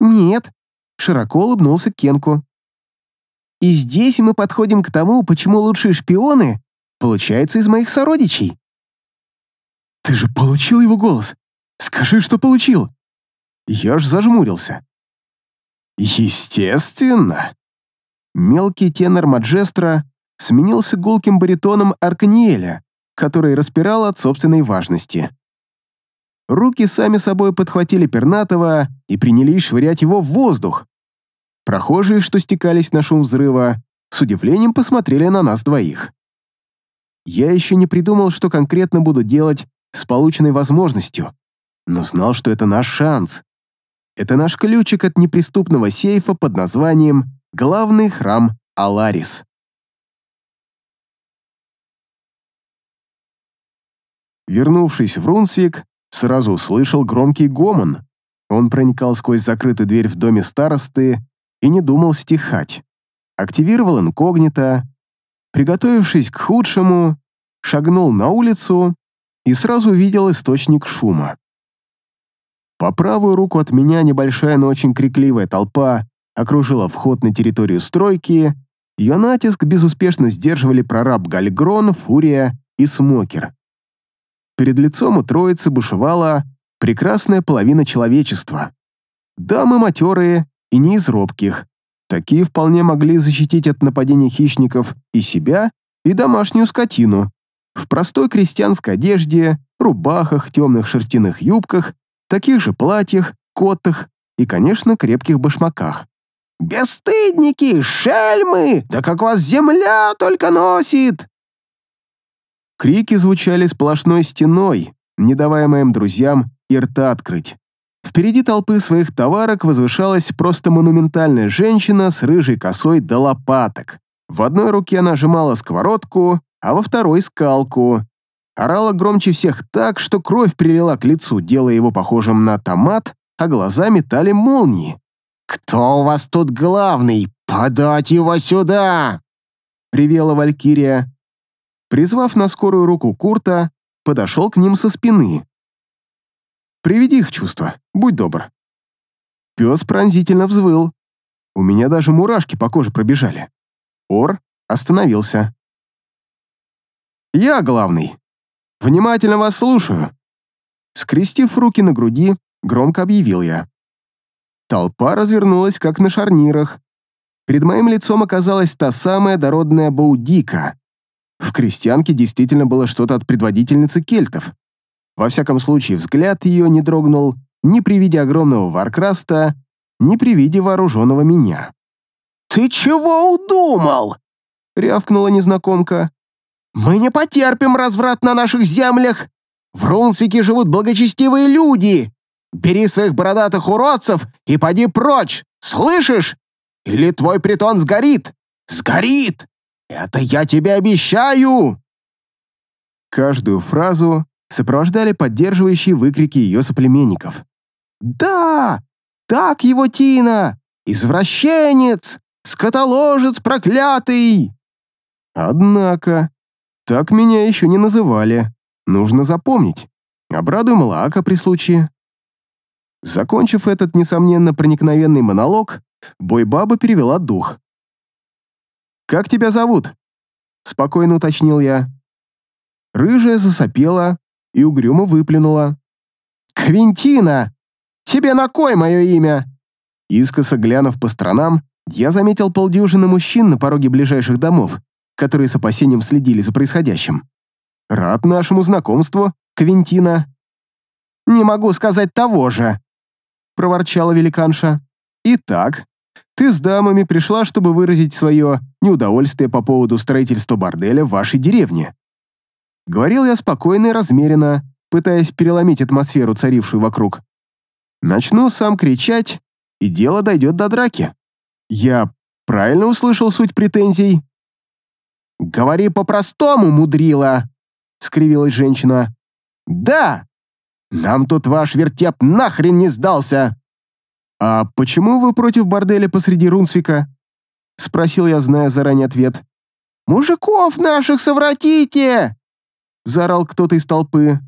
«Нет», — широко улыбнулся Кенку. «И здесь мы подходим к тому, почему лучшие шпионы получаются из моих сородичей». «Ты же получил его голос! Скажи, что получил!» Я ж зажмурился. «Естественно!» Мелкий тенор Маджестра сменился гулким баритоном Арканиэля, который распирал от собственной важности. Руки сами собой подхватили Пернатова и принялись швырять его в воздух. Прохожие, что стекались на шум взрыва, с удивлением посмотрели на нас двоих. Я еще не придумал, что конкретно буду делать с полученной возможностью, но знал, что это наш шанс. Это наш ключик от неприступного сейфа под названием «Главный храм Аларис». Вернувшись в Рунсвик, сразу услышал громкий гомон. Он проникал сквозь закрытую дверь в доме старосты и не думал стихать. активировал инкогнито, приготовившись к худшему, шагнул на улицу и сразу увидел источник шума. По правую руку от меня небольшая, но очень крикливая толпа окружила вход на территорию стройки, ее натиск безуспешно сдерживали прораб Гальгрон, Фурия и Смокер. Перед лицом у троицы бушевала прекрасная половина человечества. Дамы матерые и не из робких. Такие вполне могли защитить от нападения хищников и себя, и домашнюю скотину. В простой крестьянской одежде, рубахах, темных шерстяных юбках, таких же платьях, котах и, конечно, крепких башмаках. «Бесстыдники! Шельмы! Да как вас земля только носит!» Крики звучали сплошной стеной, не давая моим друзьям и рта открыть. Впереди толпы своих товарок возвышалась просто монументальная женщина с рыжей косой до лопаток. В одной руке она сжимала сковородку, а во второй — скалку. Орала громче всех так, что кровь прилила к лицу, делая его похожим на томат, а глаза метали молнии. «Кто у вас тут главный? Подать его сюда!» — ревела Валькирия. Призвав на скорую руку Курта, подошел к ним со спины. «Приведи их в чувство, будь добр». Пес пронзительно взвыл. У меня даже мурашки по коже пробежали. Ор остановился. «Я главный. Внимательно вас слушаю». Скрестив руки на груди, громко объявил я. Толпа развернулась, как на шарнирах. Перед моим лицом оказалась та самая дородная Баудика. В крестьянке действительно было что-то от предводительницы кельтов. Во всяком случае, взгляд ее не дрогнул ни при виде огромного Варкраста, ни при виде вооруженного меня. «Ты чего удумал?» — рявкнула незнакомка. «Мы не потерпим разврат на наших землях! В Рунсвике живут благочестивые люди! Бери своих бородатых уродцев и поди прочь, слышишь? Или твой притон сгорит! Сгорит! Это я тебе обещаю!» Каждую фразу сопровождали поддерживающие выкрики ее соплеменников. «Да! Так его Тина! Извращенец! Скотоложец проклятый!» Однако, так меня еще не называли. Нужно запомнить. Обрадуем Лаака при случае. Закончив этот, несомненно, проникновенный монолог, Бойбаба перевела дух. «Как тебя зовут?» — спокойно уточнил я. Рыжая засопела и угрюмо выплюнула. «Квинтина! Тебе на кой мое имя?» Искоса глянув по сторонам, я заметил полдюжины мужчин на пороге ближайших домов, которые с опасением следили за происходящим. «Рад нашему знакомству, Квинтина». «Не могу сказать того же», проворчала великанша. «Итак, ты с дамами пришла, чтобы выразить свое неудовольствие по поводу строительства борделя в вашей деревне». Говорил я спокойно и размеренно, пытаясь переломить атмосферу, царившую вокруг. Начну сам кричать, и дело дойдет до драки. Я правильно услышал суть претензий? «Говори по-простому, мудрила!» — скривилась женщина. «Да, нам тут ваш вертеп нахрен не сдался!» «А почему вы против борделя посреди Рунсвика?» — спросил я, зная заранее ответ. «Мужиков наших совратите!» — заорал кто-то из толпы.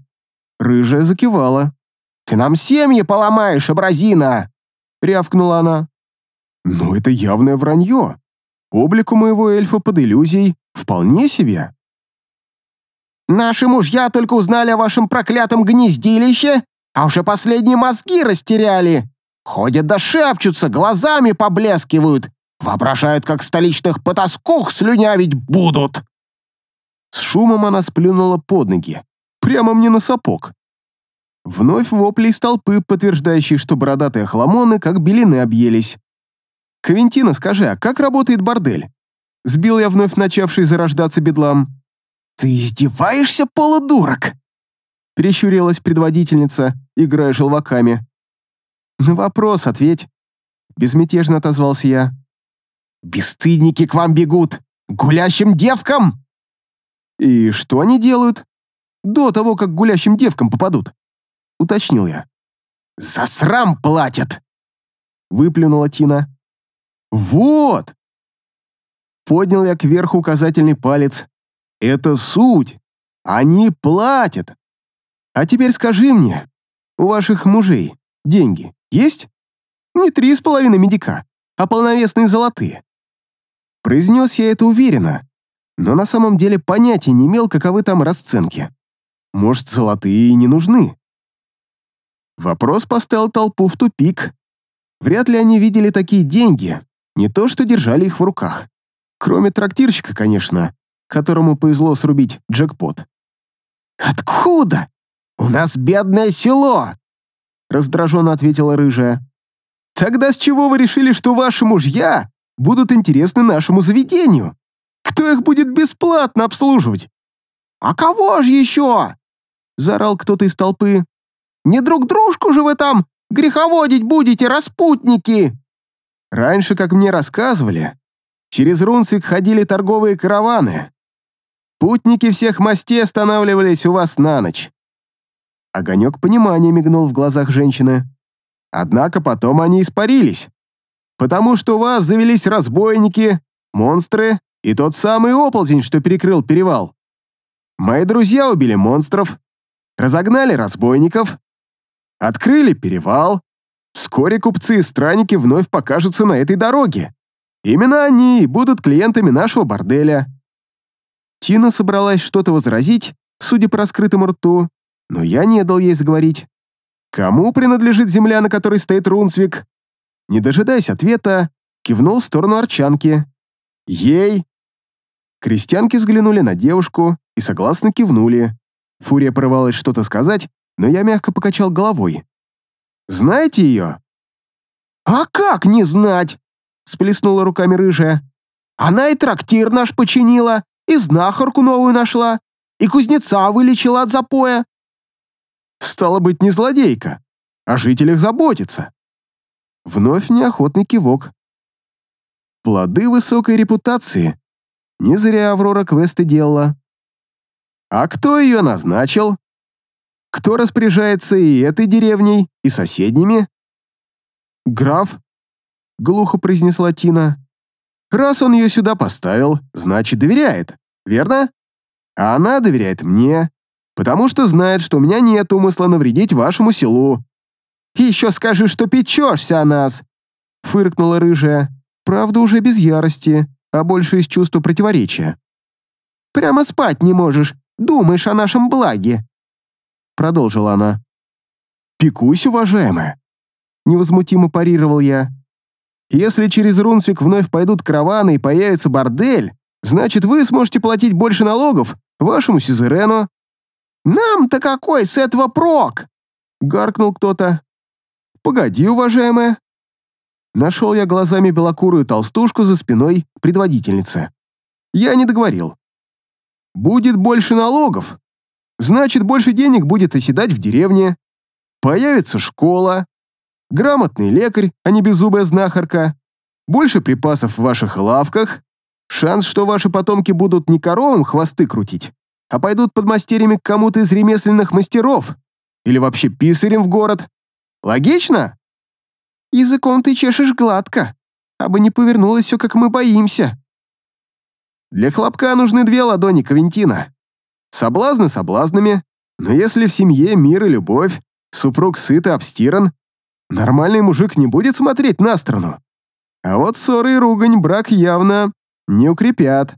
Рыжая закивала. «Ты нам семьи поломаешь, абразина!» — рявкнула она. «Ну, это явное вранье. Облику моего эльфа под иллюзией вполне себе». Наши мужья только узнали о вашем проклятом гнездилище, а уже последние мозги растеряли. Ходят да шепчутся, глазами поблескивают, воображают, как столичных потаскух слюнявить будут». С шумом она сплюнула под ноги, прямо мне на сапог. Вновь вопли из толпы, подтверждающие, что бородатые хламоны как белины объелись. «Квинтина, скажи, а как работает бордель?» Сбил я вновь начавший зарождаться бедлам. «Ты издеваешься, полудурок?» Прищурилась предводительница, играя желваками. «На вопрос ответь», — безмятежно отозвался я. «Бесстыдники к вам бегут! Гулящим девкам!» «И что они делают? До того, как гулящим девкам попадут?» — уточнил я. «За срам платят!» — выплюнула Тина. «Вот!» Поднял я кверху указательный палец. Это суть. Они платят. А теперь скажи мне, у ваших мужей деньги есть? Не три с половиной медика, а полновесные золотые. Произнес я это уверенно, но на самом деле понятия не имел, каковы там расценки. Может, золотые и не нужны. Вопрос поставил толпу в тупик. Вряд ли они видели такие деньги, не то что держали их в руках. Кроме трактирщика, конечно, которому повезло срубить джекпот. «Откуда? У нас бедное село!» раздраженно ответила рыжая. «Тогда с чего вы решили, что ваши мужья будут интересны нашему заведению? Кто их будет бесплатно обслуживать?» «А кого же еще?» заорал кто-то из толпы. «Не друг дружку же вы там греховодить будете, распутники!» Раньше, как мне рассказывали, через Рунцвик ходили торговые караваны. Путники всех мастей останавливались у вас на ночь. Огонек понимания мигнул в глазах женщины. Однако потом они испарились, потому что у вас завелись разбойники, монстры и тот самый оползень, что перекрыл перевал. Мои друзья убили монстров, разогнали разбойников, открыли перевал. Вскоре купцы и странники вновь покажутся на этой дороге. Именно они будут клиентами нашего борделя. Тина собралась что-то возразить, судя по раскрытому рту, но я не дал ей заговорить. Кому принадлежит земля, на которой стоит Рунсвик? Не дожидаясь ответа, кивнул в сторону Арчанки. Ей! Крестьянки взглянули на девушку и согласно кивнули. Фурия порывалась что-то сказать, но я мягко покачал головой. «Знаете ее?» «А как не знать?» — сплеснула руками рыжая. «Она и трактир наш починила, и знахарку новую нашла, и кузнеца вылечила от запоя». «Стало быть, не злодейка, о жителях заботится». Вновь неохотный кивок. Плоды высокой репутации. Не зря Аврора квесты делала. А кто ее назначил? Кто распоряжается и этой деревней, и соседними? Граф, глухо произнесла Тина. Раз он ее сюда поставил, значит, доверяет, верно? А она доверяет мне, потому что знает, что у меня нет умысла навредить вашему селу. еще скажи, что печешься о нас, фыркнула рыжая, правда уже без ярости, а больше из чувства противоречия. Прямо спать не можешь, думаешь о нашем благе?» Продолжила она. «Пекусь, уважаемая!» Невозмутимо парировал я. «Если через Рунсвик вновь пойдут караваны и появится бордель, значит, вы сможете платить больше налогов вашему сюзерену». «Нам-то какой с этого прок?» Гаркнул кто-то. «Погоди, уважаемая!» Нашел я глазами белокурую толстушку за спиной предводительницы. Я не договорил. Будет больше налогов. Значит, больше денег будет оседать в деревне. Появится школа. Грамотный лекарь, а не беззубая знахарка. Больше припасов в ваших лавках. Шанс, что ваши потомки будут не коровам хвосты крутить, а пойдут под мастерьями к кому-то из ремесленных мастеров. Или вообще писарем в город. Логично? Языком ты чешешь гладко, а бы не повернулось все, как мы боимся. Для хлопка нужны две ладони Кавентина. Соблазны соблазнами, но если в семье мир и любовь, супруг сыт и обстиран, нормальный мужик не будет смотреть на страну. А вот ссоры и ругань брак явно не укрепят.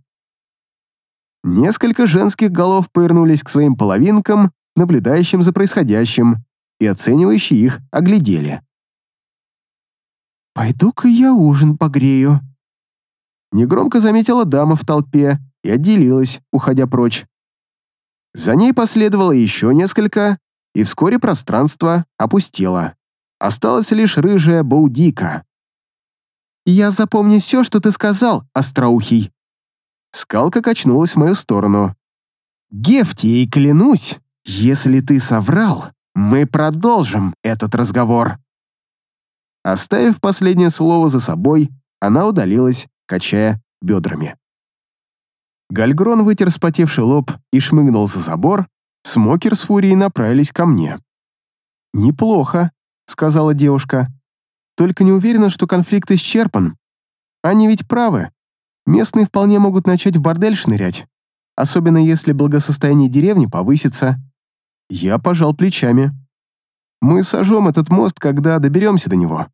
Несколько женских голов повернулись к своим половинкам, наблюдающим за происходящим, и оценивающие их оглядели. «Пойду-ка я ужин погрею», Негромко заметила дама в толпе и отделилась, уходя прочь. За ней последовало еще несколько, и вскоре пространство опустело. Осталась лишь рыжая Баудика. «Я запомню все, что ты сказал, остроухий». Скалка качнулась в мою сторону. «Гефтий, клянусь, если ты соврал, мы продолжим этот разговор». Оставив последнее слово за собой, она удалилась, качая бедрами. Гальгрон вытер спотевший лоб и шмыгнул за забор, Смокер с Фурией направились ко мне. «Неплохо», — сказала девушка. «Только не уверена, что конфликт исчерпан. Они ведь правы. местные вполне могут начать в бордель шнырять, особенно если благосостояние деревни повысится. Я пожал плечами. Мы сожжем этот мост, когда доберемся до него.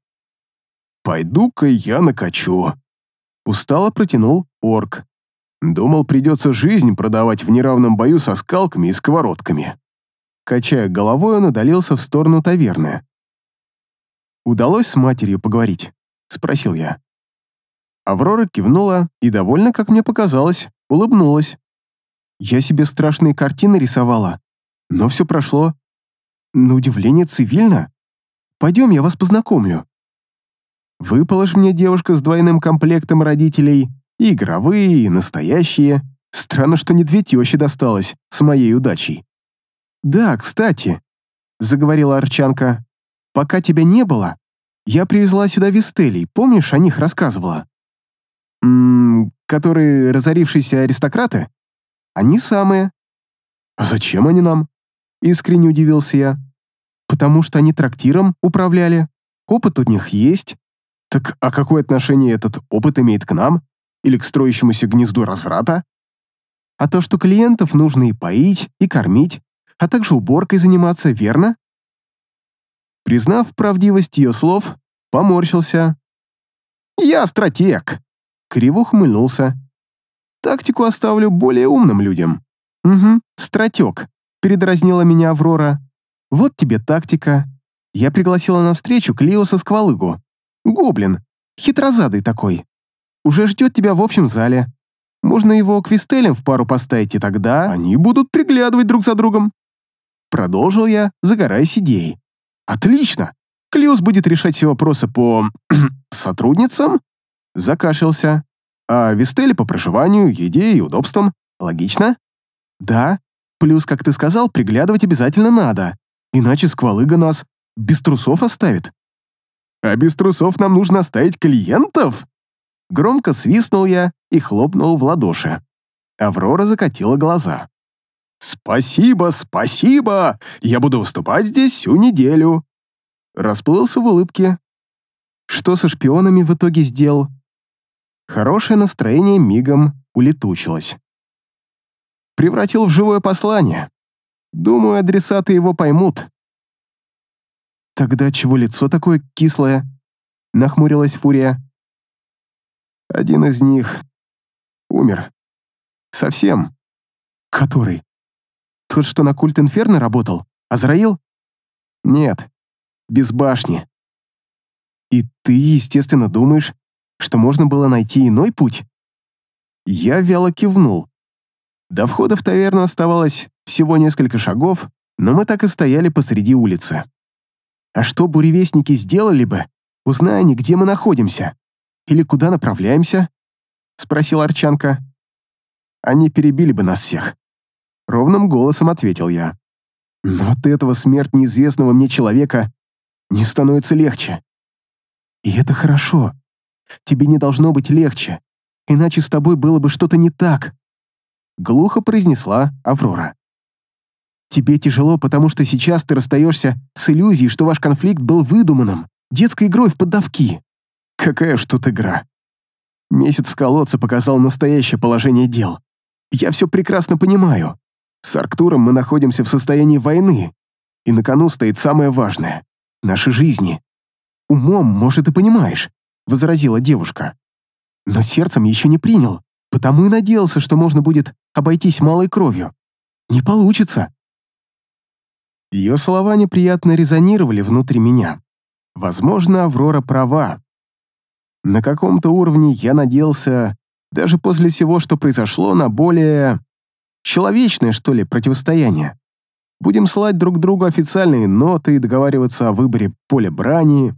«Пойду-ка я накачу», — устало протянул орк. Думал, придется жизнь продавать в неравном бою со скалками и сковородками. Качая головой, он удалился в сторону таверны. «Удалось с матерью поговорить?» — спросил я. Аврора кивнула и, довольно, как мне показалось, улыбнулась. Я себе страшные картины рисовала, но все прошло. На удивление цивильно. Пойдем, я вас познакомлю. Выпала мне девушка с двойным комплектом родителей, и игровые, и настоящие. Странно, что не две тещи досталось с моей удачей. «Да, кстати», — заговорила Арчанка, — «пока тебя не было, я привезла сюда Вистелей, помнишь, о них рассказывала?» «Ммм, которые разорившиеся аристократы?» «Они самые». «А зачем они нам?» — искренне удивился я. «Потому что они трактиром управляли. Опыт у них есть, так а какое отношение этот опыт имеет к нам или к строящемуся гнезду разврата? А то, что клиентов нужно и поить, и кормить, а также уборкой заниматься, верно? Признав правдивость ее слов, поморщился. «Я стратег!» — криво ухмыльнулся. «Тактику оставлю более умным людям». «Угу, стратег», — передразнила меня Аврора. «Вот тебе тактика. Я пригласила на встречу Клиоса Сквалыгу. Гоблин, хитрозадый такой. Уже ждет тебя в общем зале. Можно его к Вистелям в пару поставить, и тогда они будут приглядывать друг за другом. Продолжил я, загораясь идеей. Отлично! Клиус будет решать все вопросы по... (clears throat) сотрудницам? Закашлялся. А Вистели по проживанию, еде и удобствам. Логично? Да. Плюс, как ты сказал, приглядывать обязательно надо. Иначе сквалыга нас без трусов оставит. А без трусов нам нужно оставить клиентов?» Громко свистнул я и хлопнул в ладоши. Аврора закатила глаза. «Спасибо, спасибо! Я буду выступать здесь всю неделю!» Расплылся в улыбке. Что со шпионами в итоге сделал? Хорошее настроение мигом улетучилось. Превратил в живое послание. Думаю, адресаты его поймут. «Тогда чего лицо такое кислое?» — нахмурилась Фурия. «Один из них умер. Совсем. Который? Тот, что на культ Инферно работал? Азраил? Нет, без башни. И ты, естественно, думаешь, что можно было найти иной путь?» Я вяло кивнул. До входа в таверну оставалось всего несколько шагов, но мы так и стояли посреди улицы. А что буревестники сделали бы, узная они, где мы находимся? Или куда направляемся?» — спросил Арчанка. «Они перебили бы нас всех». Ровным голосом ответил я. «Но от этого смерть неизвестного мне человека не становится легче. И это хорошо. Тебе не должно быть легче, иначе с тобой было бы что-то не так», — глухо произнесла Аврора. Тебе тяжело, потому что сейчас ты расстаешься с иллюзией, что ваш конфликт был выдуманным, детской игрой в поддавки. Какая уж тут игра. Месяц в колодце показал настоящее положение дел. Я все прекрасно понимаю. С Арктуром мы находимся в состоянии войны, и на кону стоит самое важное — наши жизни. Умом, может, и понимаешь, — возразила девушка. Но сердцем еще не принял, потому и надеялся, что можно будет обойтись малой кровью. Не получится. Ее слова неприятно резонировали внутри меня. Возможно, Аврора права. На каком-то уровне я надеялся, даже после всего, что произошло, на более... человечное, что ли, противостояние. Будем слать друг другу официальные ноты и договариваться о выборе поля брани.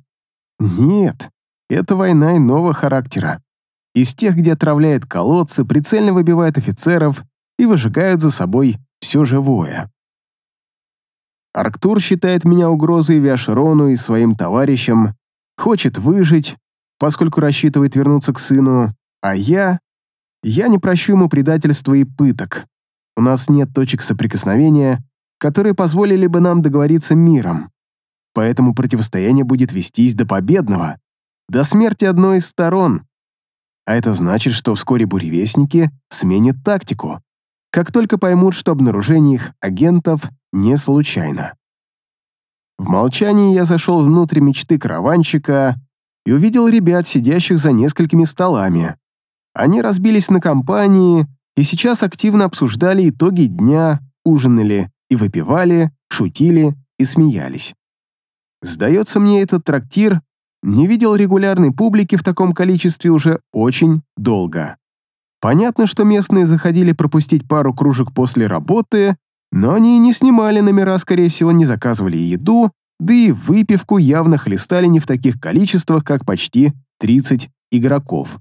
Нет, это война иного характера. Из тех, где отравляют колодцы, прицельно выбивают офицеров и выжигают за собой все живое. Арктур считает меня угрозой Виашерону и своим товарищам, хочет выжить, поскольку рассчитывает вернуться к сыну, а я... Я не прощу ему предательства и пыток. У нас нет точек соприкосновения, которые позволили бы нам договориться миром. Поэтому противостояние будет вестись до победного, до смерти одной из сторон. а это значит, что вскоре буревестники сменят тактику, как только поймут, что обнаружение их агентов не случайно. В молчании я зашел внутрь мечты караванщика и увидел ребят, сидящих за несколькими столами. Они разбились на компании и сейчас активно обсуждали итоги дня, ужинали и выпивали, шутили и смеялись. Сдается мне, этот трактир не видел регулярной публики в таком количестве уже очень долго. Понятно, что местные заходили пропустить пару кружек после работы, но они не снимали номера, скорее всего, не заказывали еду, да и выпивку явно хлестали не в таких количествах, как почти 30 игроков.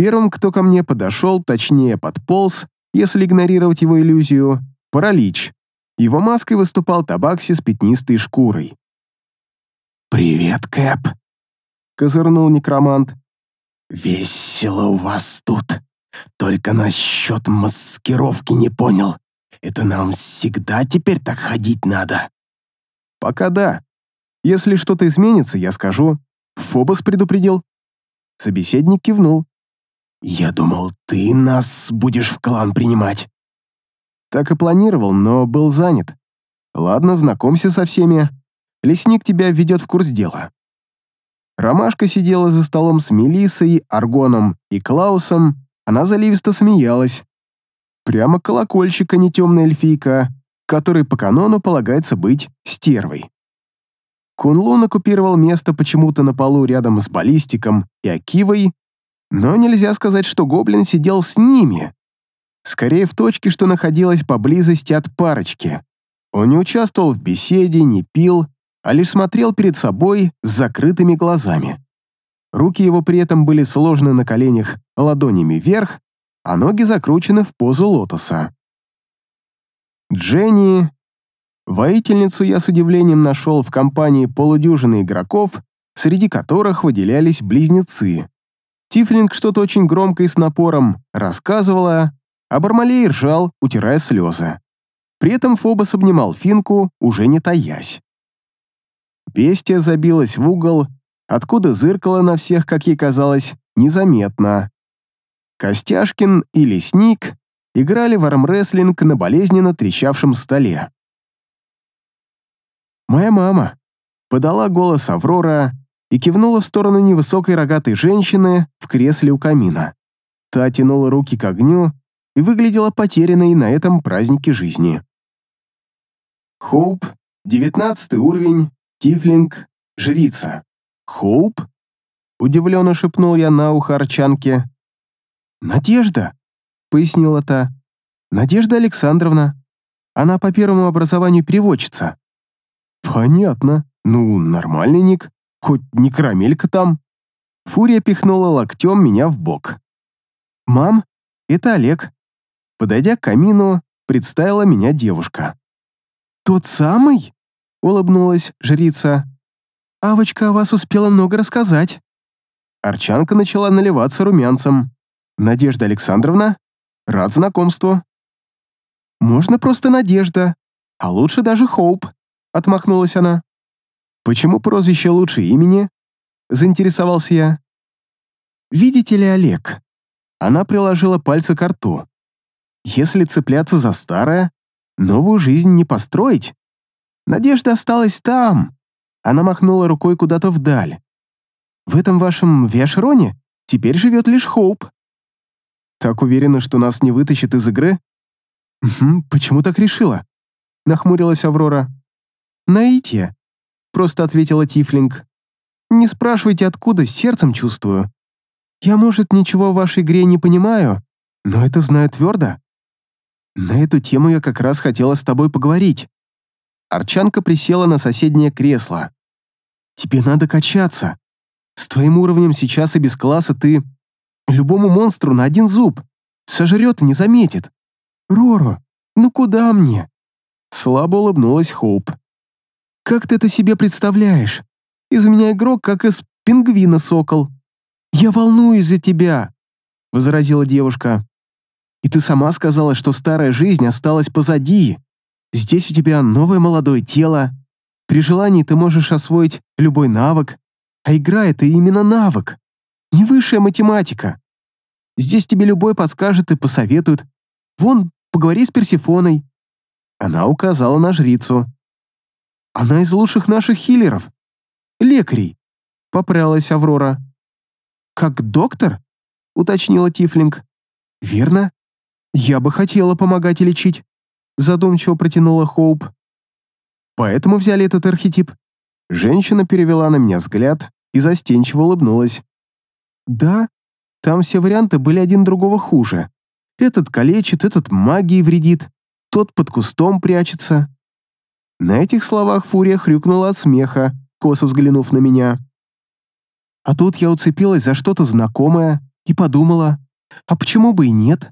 Первым, кто ко мне подошел, точнее подполз, если игнорировать его иллюзию, паралич. Его маской выступал табакси с пятнистой шкурой. «Привет, Кэп», — козырнул некромант. «Весело у вас тут. Только насчет маскировки не понял. Это нам всегда теперь так ходить надо?» «Пока да. Если что-то изменится, я скажу. Фобос предупредил». Собеседник кивнул. «Я думал, ты нас будешь в клан принимать». Так и планировал, но был занят. Ладно, знакомься со всеми. Лесник тебя введет в курс дела. Ромашка сидела за столом с Мелиссой, Аргоном и Клаусом. Она заливисто смеялась. Прямо колокольчик, а не темная эльфийка, которой по канону полагается быть стервой. Кунлун оккупировал место почему-то на полу рядом с баллистиком и Акивой, но нельзя сказать, что гоблин сидел с ними. Скорее в точке, что находилась поблизости от парочки. Он не участвовал в беседе, не пил, а лишь смотрел перед собой с закрытыми глазами. Руки его при этом были сложены на коленях ладонями вверх, а ноги закручены в позу лотоса. Дженни, воительницу я с удивлением нашел в компании полудюжины игроков, среди которых выделялись близнецы. Тифлинг что-то очень громко и с напором рассказывала, а Бармалей ржал, утирая слезы. При этом Фобос обнимал Финку, уже не таясь. Бестия забилась в угол, откуда зыркала на всех, как ей казалось, незаметно. Костяшкин и Лесник играли в армрестлинг на болезненно трещавшем столе. «Моя мама», — подала голос Аврора, и кивнула в сторону невысокой рогатой женщины в кресле у камина. Та тянула руки к огню и выглядела потерянной на этом празднике жизни. Хоуп, девятнадцатый уровень, Тифлинг, жрица. Хоуп? Удивленно шепнул я на ухо Арчанке. «Надежда», — пояснила та. «Надежда Александровна. Она по первому образованию переводчица». «Понятно. Ну, нормальный ник. Хоть не карамелька там. Фурия пихнула локтем меня в бок. «Мам, это Олег». Подойдя к камину, представила меня девушка. «Тот самый?» — улыбнулась жрица. «Авочка о вас успела много рассказать». Арчанка начала наливаться румянцем. «Надежда Александровна, рад знакомству». «Можно просто Надежда, а лучше даже Хоуп», — отмахнулась она. «Почему прозвище лучше имени?» — заинтересовался я. «Видите ли, Олег?» Она приложила пальцы к рту. «Если цепляться за старое, новую жизнь не построить. Надежда осталась там». Она махнула рукой куда-то вдаль. «В этом вашем Виашроне теперь живет лишь Хоуп». «Так уверена, что нас не вытащит из игры?» «Угу, почему так решила?» — нахмурилась Аврора. «Наитие», просто ответила Тифлинг. «Не спрашивайте, откуда, сердцем чувствую. Я, может, ничего в вашей игре не понимаю, но это знаю твердо. На эту тему я как раз хотела с тобой поговорить». Арчанка присела на соседнее кресло. «Тебе надо качаться. С твоим уровнем сейчас и без класса ты любому монстру на один зуб. Сожрет и не заметит. Роро, ну куда мне?» Слабо улыбнулась Хоуп. Как ты это себе представляешь? Из меня игрок, как из пингвина сокол. Я волнуюсь за тебя, — возразила девушка. И ты сама сказала, что старая жизнь осталась позади. Здесь у тебя новое молодое тело. При желании ты можешь освоить любой навык, а игра — это именно навык. не высшая математика. Здесь тебе любой подскажет и посоветует. Вон, поговори с Персифоной». Она указала на жрицу. «Она из лучших наших хиллеров. Лекарей», — поправилась Аврора. «Как доктор?» — уточнила Тифлинг. «Верно. Я бы хотела помогать и лечить», — задумчиво протянула Хоуп. «Поэтому взяли этот архетип». Женщина перевела на меня взгляд и застенчиво улыбнулась. «Да, там все варианты были один другого хуже. Этот калечит, этот магией вредит, тот под кустом прячется». На этих словах Фурия хрюкнула от смеха, косо взглянув на меня. А тут я уцепилась за что-то знакомое и подумала, а почему бы и нет?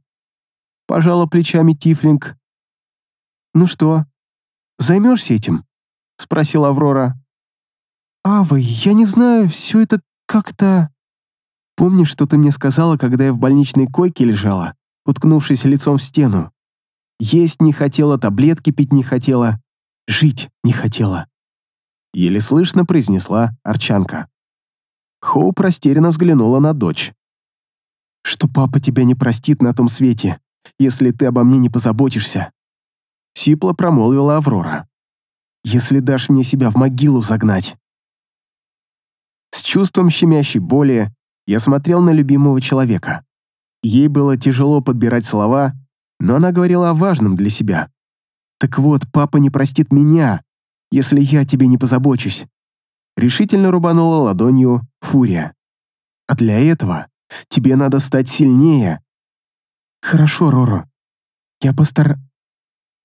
Пожала плечами Тифлинг. «Ну что, займешься этим?» — спросила Аврора. «Ава, я не знаю, все это как-то...» «Помнишь, что ты мне сказала, когда я в больничной койке лежала, уткнувшись лицом в стену? Есть не хотела, таблетки пить не хотела, жить не хотела». Еле слышно произнесла Арчанка. Хоуп растерянно взглянула на дочь. «Что папа тебя не простит на том свете, если ты обо мне не позаботишься?» Сипло промолвила Аврора. «Если дашь мне себя в могилу загнать». С чувством щемящей боли я смотрел на любимого человека. Ей было тяжело подбирать слова, но она говорила о важном для себя. «Так вот, папа не простит меня, если я тебе не позабочусь решительно рубанула ладонью Фурия. «А для этого тебе надо стать сильнее». «Хорошо, Роро. Я постар...»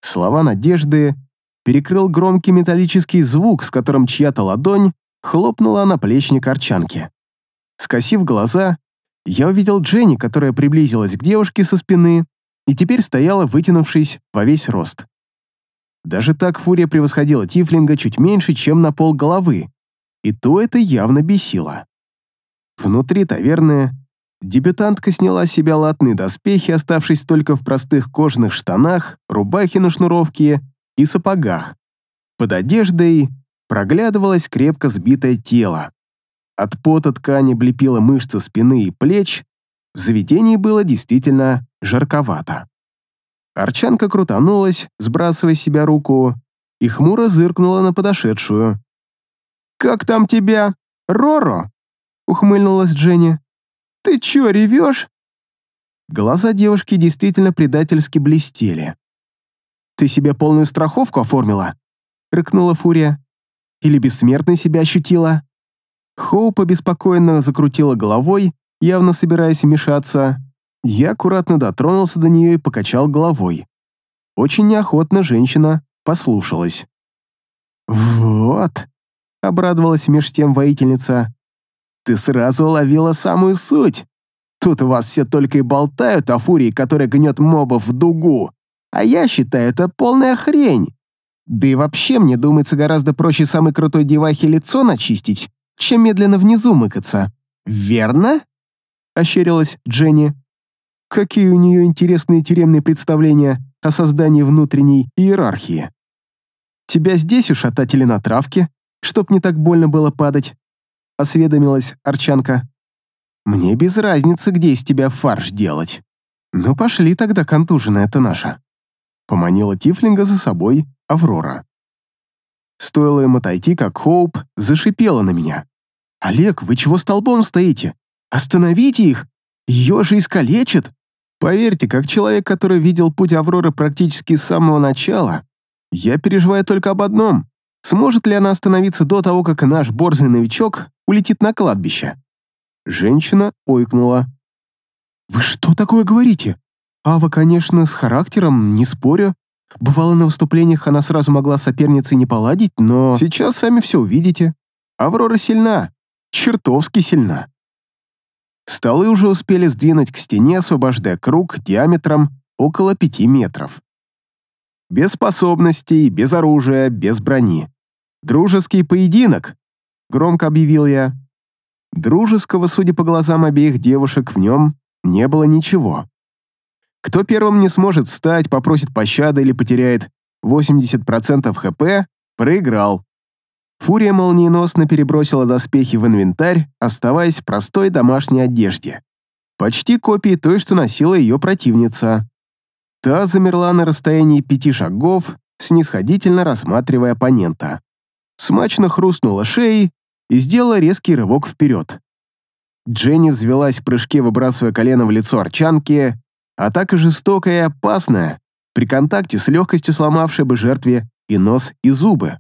Слова надежды перекрыл громкий металлический звук, с которым чья-то ладонь хлопнула на плечник Арчанки. Скосив глаза, я увидел Дженни, которая приблизилась к девушке со спины и теперь стояла, вытянувшись по весь рост. Даже так Фурия превосходила Тифлинга чуть меньше, чем на пол головы, и то это явно бесило. Внутри таверны дебютантка сняла с себя латные доспехи, оставшись только в простых кожаных штанах, рубахе на шнуровке и сапогах. Под одеждой проглядывалось крепко сбитое тело. От пота ткани блепила мышцы спины и плеч, в заведении было действительно жарковато. Арчанка крутанулась, сбрасывая себя руку, и хмуро зыркнула на подошедшую. «Как там тебя? Роро?» — ухмыльнулась Дженни. «Ты чё, ревёшь?» Глаза девушки действительно предательски блестели. «Ты себе полную страховку оформила?» — рыкнула Фурия. «Или бессмертной себя ощутила?» Хоуп обеспокоенно закрутила головой, явно собираясь вмешаться. Я аккуратно дотронулся до нее и покачал головой. Очень неохотно женщина послушалась. «Вот», обрадовалась меж тем воительница. «Ты сразу уловила самую суть. Тут у вас все только и болтают о фурии, которая гнет мобов в дугу, а я считаю, это полная хрень. Да и вообще, мне думается, гораздо проще самой крутой девахе лицо начистить, чем медленно внизу мыкаться. Верно?» — ощерилась Дженни. «Какие у нее интересные тюремные представления о создании внутренней иерархии. Тебя здесь ушатать или на травке, чтоб не так больно было падать», — осведомилась Арчанка. «Мне без разницы, где из тебя фарш делать. Ну пошли тогда, контуженная это наша». Поманила Тифлинга за собой Аврора. Стоило им отойти, как Хоуп зашипела на меня. «Олег, вы чего столбом стоите? Остановите их! Ее же искалечат!» Поверьте, как человек, который видел путь Авроры практически с самого начала, я переживаю только об одном Сможет ли она остановиться до того, как наш борзый новичок улетит на кладбище? Женщина ойкнула. «Вы что такое говорите? Ава, конечно, с характером, не спорю. Бывало, на выступлениях она сразу могла соперницей не поладить, но сейчас сами все увидите. Аврора сильна, чертовски сильна». Столы уже успели сдвинуть к стене, освобождая круг диаметром около пяти метров. Без способностей, без оружия, без брони. «Дружеский поединок!» — громко объявил я. Дружеского, судя по глазам обеих девушек, в нем не было ничего. Кто первым не сможет встать, попросит пощады или потеряет 80% ХП, проиграл. Фурия молниеносно перебросила доспехи в инвентарь, оставаясь в простой домашней одежде. Почти копии той, что носила ее противница. Та замерла на расстоянии пяти шагов, снисходительно рассматривая оппонента. Смачно хрустнула шеей и сделала резкий рывок вперед. Дженни взвелась в прыжке, выбрасывая колено в лицо арчанки, атака жестокая и опасная, при контакте с легкостью сломавшей бы жертве и нос, и зубы.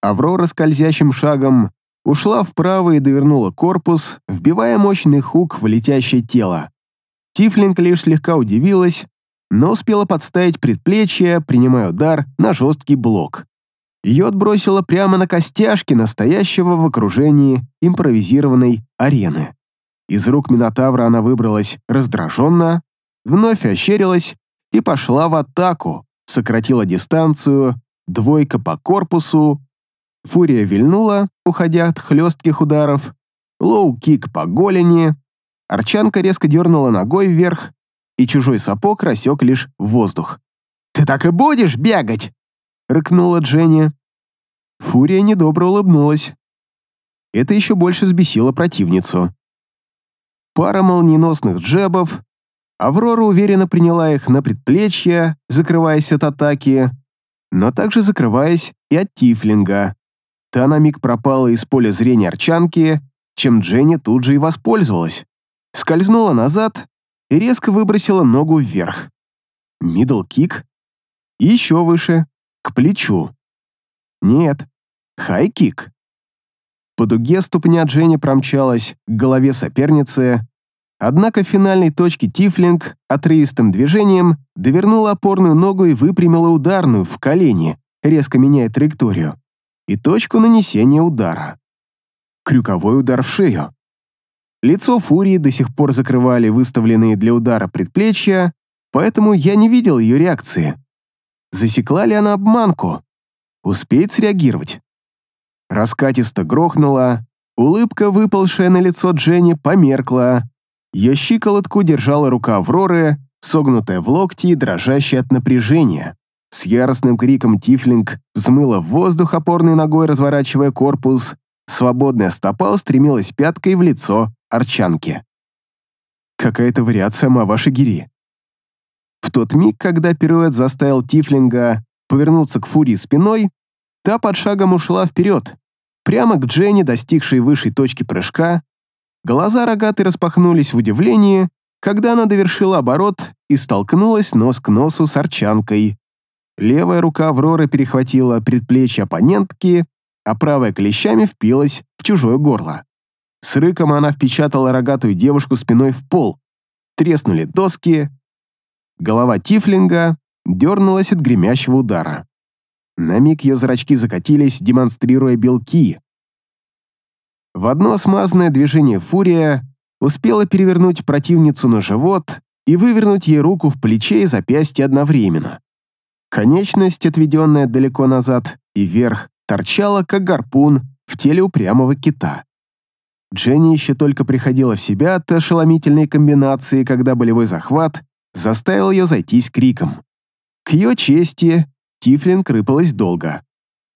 Аврора скользящим шагом ушла вправо и довернула корпус, вбивая мощный хук в летящее тело. Тифлинг лишь слегка удивилась, но успела подставить предплечье, принимая удар на жесткий блок. Ее отбросило прямо на костяшки настоящего в окружении импровизированной арены. Из рук Минотавра она выбралась раздраженно, вновь ощерилась и пошла в атаку, сократила дистанцию, двойка по корпусу, Фурия вильнула, уходя от хлестких ударов, лоу-кик по голени, Арчанка резко дернула ногой вверх, и чужой сапог рассек лишь воздух. «Ты так и будешь бегать!» — рыкнула Дженни. Фурия недобро улыбнулась. Это еще больше взбесило противницу. Пара молниеносных джебов. Аврора уверенно приняла их на предплечье, закрываясь от атаки, но также закрываясь и от тифлинга. Та на миг пропала из поля зрения арчанки, чем Дженни тут же и воспользовалась. Скользнула назад и резко выбросила ногу вверх. Middle kick. Еще выше, к плечу. Нет, high kick. По дуге ступня Дженни промчалась к голове соперницы, однако финальной точке Тифлинг отрывистым движением довернула опорную ногу и выпрямила ударную в колени, резко меняя траекторию и точку нанесения удара. Крюковой удар в шею. Лицо Фурии до сих пор закрывали выставленные для удара предплечья, поэтому я не видел ее реакции. Засекла ли она обманку? Успеет среагировать? Раскатисто грохнула, улыбка, выпалшая на лицо Дженни, померкла. Ее щиколотку держала рука Авроры, согнутая в локти и дрожащая от напряжения. С яростным криком Тифлинг взмыла воздух опорной ногой, разворачивая корпус. Свободная стопа устремилась пяткой в лицо Арчанки. Какая-то вариация Маваши Гири. В тот миг, когда пируэт заставил Тифлинга повернуться к Фурии спиной, та под шагом ушла вперед, прямо к Дженни, достигшей высшей точки прыжка. Глаза рогатой распахнулись в удивлении, когда она довершила оборот и столкнулась нос к носу с Арчанкой. Левая рука Авроры перехватила предплечье оппонентки, а правая клещами впилась в чужое горло. С рыком она впечатала рогатую девушку спиной в пол. Треснули доски. Голова Тифлинга дернулась от гремящего удара. На миг ее зрачки закатились, демонстрируя белки. В одно смазанное движение фурия успела перевернуть противницу на живот и вывернуть ей руку в плече и запястье одновременно. Конечность, отведенная далеко назад и вверх, торчала, как гарпун, в теле упрямого кита. Дженни еще только приходила в себя от ошеломительной комбинации, когда болевой захват заставил ее зайтись криком. К ее чести, Тифлинг рыпалась долго.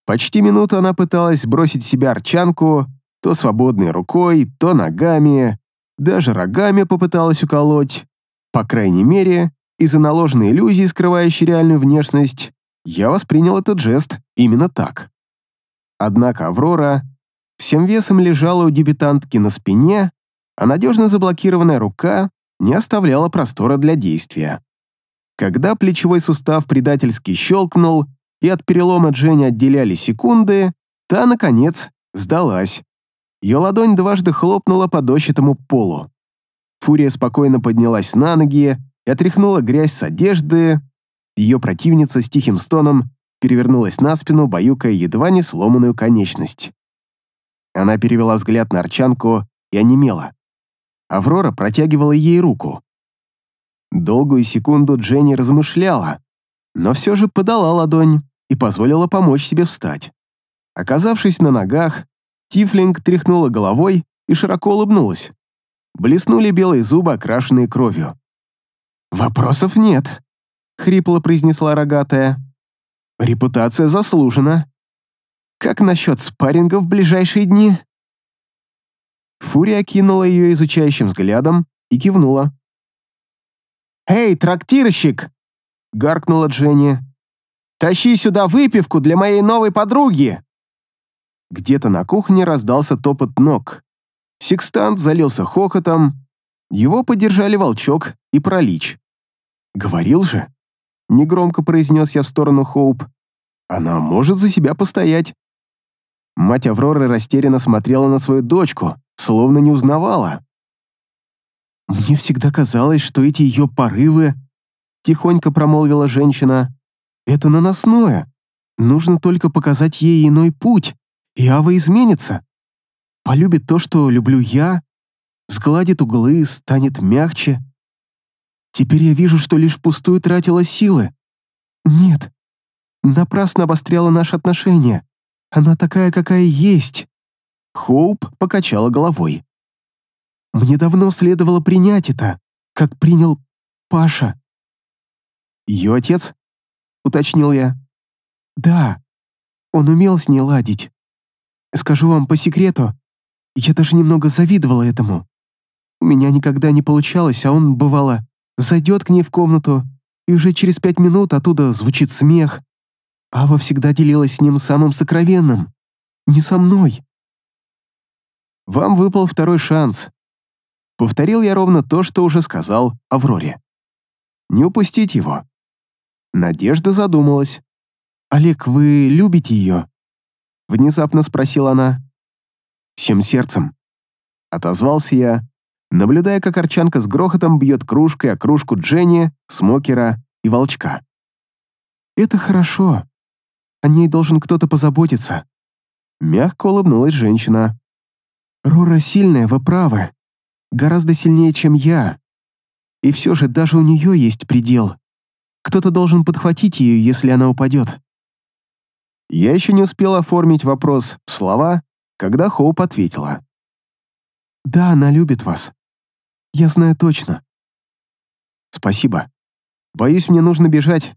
Почти минуту она пыталась сбросить себя арчанку, то свободной рукой, то ногами, даже рогами попыталась уколоть. По крайней мере, из-за наложенной иллюзии, скрывающей реальную внешность, я воспринял этот жест именно так. Однако Аврора всем весом лежала у дебютантки на спине, а надежно заблокированная рука не оставляла простора для действия. Когда плечевой сустав предательски щелкнул, и от перелома Дженни отделяли секунды, та, наконец, сдалась. Ее ладонь дважды хлопнула по дощатому полу. Фурия спокойно поднялась на ноги, и отряхнула грязь с одежды. Ее противница с тихим стоном перевернулась на спину, баюкая едва не сломанную конечность. Она перевела взгляд на Арчанку и онемела. Аврора протягивала ей руку. Долгую секунду Дженни размышляла, но все же подала ладонь и позволила помочь себе встать. Оказавшись на ногах, Тифлинг тряхнула головой и широко улыбнулась. Блеснули белые зубы, окрашенные кровью. «Вопросов нет», — хрипло произнесла рогатая. «Репутация заслужена». Как насчет спарринга в ближайшие дни?» Фурия кинула ее изучающим взглядом и кивнула. «Эй, трактирщик!» — гаркнула Дженни. «Тащи сюда выпивку для моей новой подруги!» Где-то на кухне раздался топот ног. Секстант залился хохотом. Его поддержали волчок и пролич. «Говорил же!» — негромко произнес я в сторону Хоуп. «Она может за себя постоять». Мать Авроры растерянно смотрела на свою дочку, словно не узнавала. «Мне всегда казалось, что эти ее порывы...» — тихонько промолвила женщина. «Это наносное. Нужно только показать ей иной путь, и Ава изменится. Полюбит то, что люблю я, сгладит углы, станет мягче. Теперь я вижу, что лишь пустую тратила силы. Нет, напрасно обостряла наши отношения. Она такая, какая есть». Хоуп покачала головой. Мне давно следовало принять это, как принял Паша. Ее отец? Уточнил я. Да, он умел с ней ладить. Скажу вам по секрету, я даже немного завидовала этому. У меня никогда не получалось, а он, бывало, зайдет к ней в комнату, и уже через пять минут оттуда звучит смех. Ава всегда делилась с ним самым сокровенным. Не со мной. Вам выпал второй шанс, Повторил я ровно то, что уже сказал Авроре. Не упустить его. Надежда задумалась. «Олег, вы любите ее?» Внезапно спросила она. «Всем сердцем». Отозвался я, наблюдая, как Арчанка с грохотом бьет кружкой о кружку Дженни, Смокера и Волчка. «Это хорошо. О ней должен кто-то позаботиться». Мягко улыбнулась женщина. «Рора сильная, вы правы гораздо сильнее, чем я. И все же даже у нее есть предел. Кто-то должен подхватить ее, если она упадет. Я еще не успел оформить вопрос в слова, когда Хоуп ответила. «Да, она любит вас. Я знаю точно». «Спасибо. Боюсь, мне нужно бежать».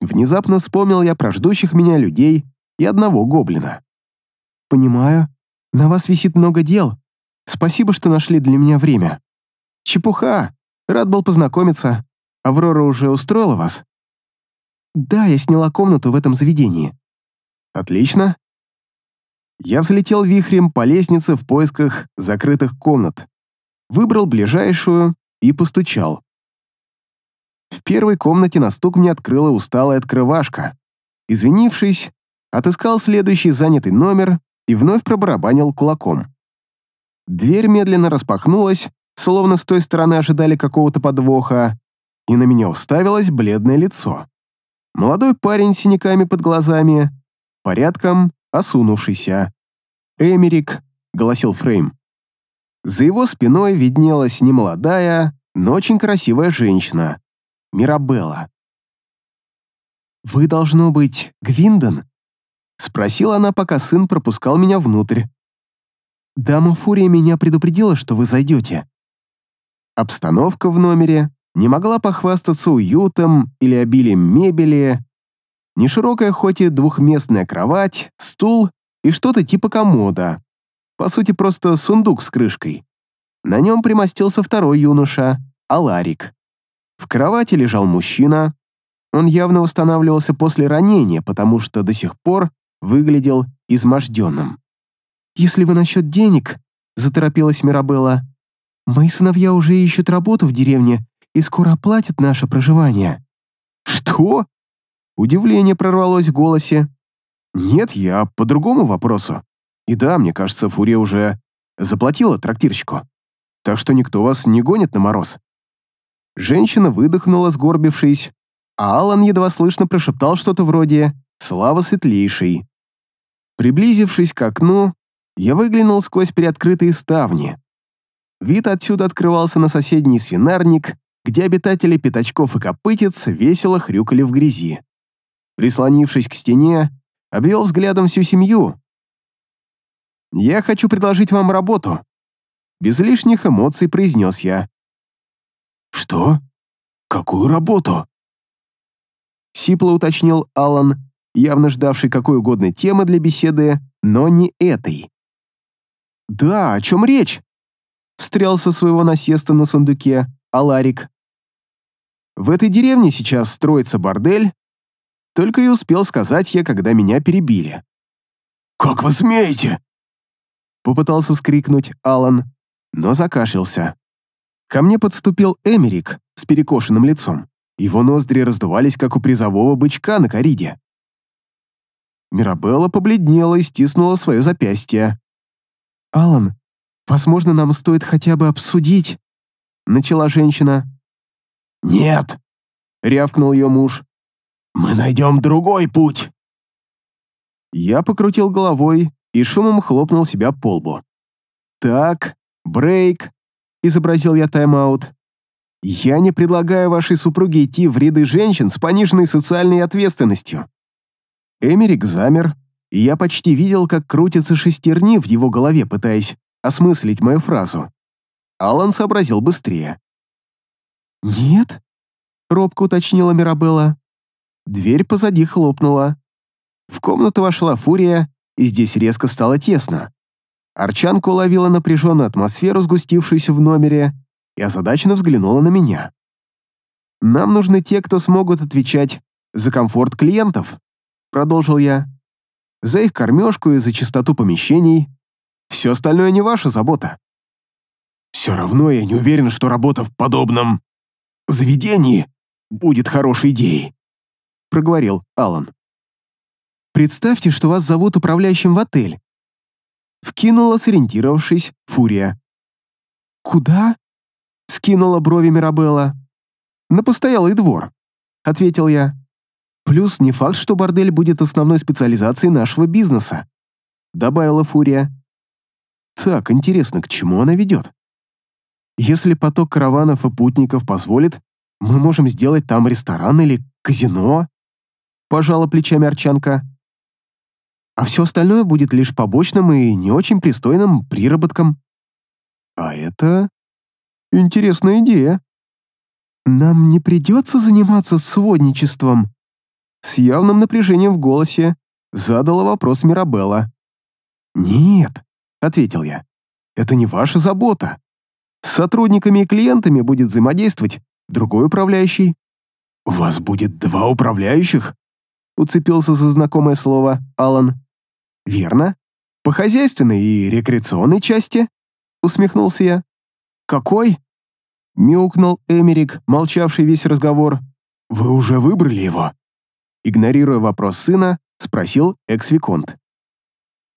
Внезапно вспомнил я про ждущих меня людей и одного гоблина. «Понимаю. На вас висит много дел, Спасибо, что нашли для меня время. Чепуха. Рад был познакомиться. Аврора уже устроила вас? Да, я сняла комнату в этом заведении. Отлично. Я взлетел вихрем по лестнице в поисках закрытых комнат. Выбрал ближайшую и постучал. В первой комнате на стук мне открыла усталая открывашка. Извинившись, отыскал следующий занятый номер и вновь пробарабанил кулаком. Дверь медленно распахнулась, словно с той стороны ожидали какого-то подвоха, и на меня уставилось бледное лицо. Молодой парень с синяками под глазами, порядком осунувшийся. «Эмерик», — голосил Фрейм. За его спиной виднелась немолодая, но очень красивая женщина, Мирабелла. «Вы, должно быть, Гвиндон?» — спросила она, пока сын пропускал меня внутрь. Дама Фурия меня предупредила, что вы зайдете. Обстановка в номере не могла похвастаться уютом или обилием мебели. Неширокая, хоть и двухместная кровать, стул и что-то типа комода. По сути, просто сундук с крышкой. На нем примостился второй юноша, Аларик. В кровати лежал мужчина. Он явно восстанавливался после ранения, потому что до сих пор выглядел изможденным. «Если вы насчет денег», — заторопилась Мирабелла, «мои сыновья уже ищут работу в деревне и скоро оплатят наше проживание». «Что?» Удивление прорвалось в голосе. «Нет, я по другому вопросу. И да, мне кажется, Фурия уже заплатила трактирщику. Так что никто вас не гонит на мороз». Женщина выдохнула, сгорбившись, а Алан едва слышно прошептал что-то вроде «Слава светлейший». Приблизившись к окну, я выглянул сквозь приоткрытые ставни. Вид отсюда открывался на соседний свинарник, где обитатели пятачков и копытец весело хрюкали в грязи. Прислонившись к стене, обвел взглядом всю семью. «Я хочу предложить вам работу», — без лишних эмоций произнес я. «Что? Какую работу?» Сипло уточнил Алан, явно ждавший какой угодно темы для беседы, но не этой. «Да, о чем речь?» Встрял со своего насеста на сундуке Аларик. «В этой деревне сейчас строится бордель, только и успел сказать я, когда меня перебили». «Как вы смеете?» Попытался вскрикнуть Алан, но закашлялся. Ко мне подступил Эмерик с перекошенным лицом. Его ноздри раздувались, как у призового бычка на кориде. Мирабелла побледнела и стиснула свое запястье. «Алан, возможно, нам стоит хотя бы обсудить», — начала женщина. «Нет», — рявкнул ее муж. «Мы найдем другой путь». Я покрутил головой и шумом хлопнул себя по лбу. «Так, брейк», — изобразил я тайм-аут. «Я не предлагаю вашей супруге идти в ряды женщин с пониженной социальной ответственностью». Эмерик замер, и я почти видел, как крутятся шестерни в его голове, пытаясь осмыслить мою фразу. Алан сообразил быстрее. «Нет?» — робко уточнила Мирабелла. Дверь позади хлопнула. В комнату вошла Фурия, и здесь резко стало тесно. Арчанка уловила напряженную атмосферу, сгустившуюся в номере, и озадаченно взглянула на меня. «Нам нужны те, кто смогут отвечать за комфорт клиентов», — продолжил я. «За их кормежку и за чистоту помещений. Все остальное не ваша забота». «Все равно я не уверен, что работа в подобном заведении будет хорошей идеей», — проговорил Алан. Представьте, что вас зовут управляющим в отель. Вкинула, сориентировавшись, Фурия. Куда? Скинула брови Мирабелла. На постоялый двор, ответил я. Плюс не факт, что бордель будет основной специализацией нашего бизнеса, добавила Фурия. Так, интересно, к чему она ведет? Если поток караванов и путников позволит, мы можем сделать там ресторан или казино, пожала плечами Арчанка а все остальное будет лишь побочным и не очень пристойным приработком. А это интересная идея. Нам не придется заниматься сводничеством. С явным напряжением в голосе задала вопрос Мирабелла. «Нет», — ответил я, — «это не ваша забота. С сотрудниками и клиентами будет взаимодействовать другой управляющий». «У вас будет два управляющих?» — уцепился за знакомое слово Алан. «Верно. По хозяйственной и рекреационной части?» — усмехнулся я. «Какой?» — мяукнул Эмерик, молчавший весь разговор. «Вы уже выбрали его?» Игнорируя вопрос сына, спросил экс-виконт.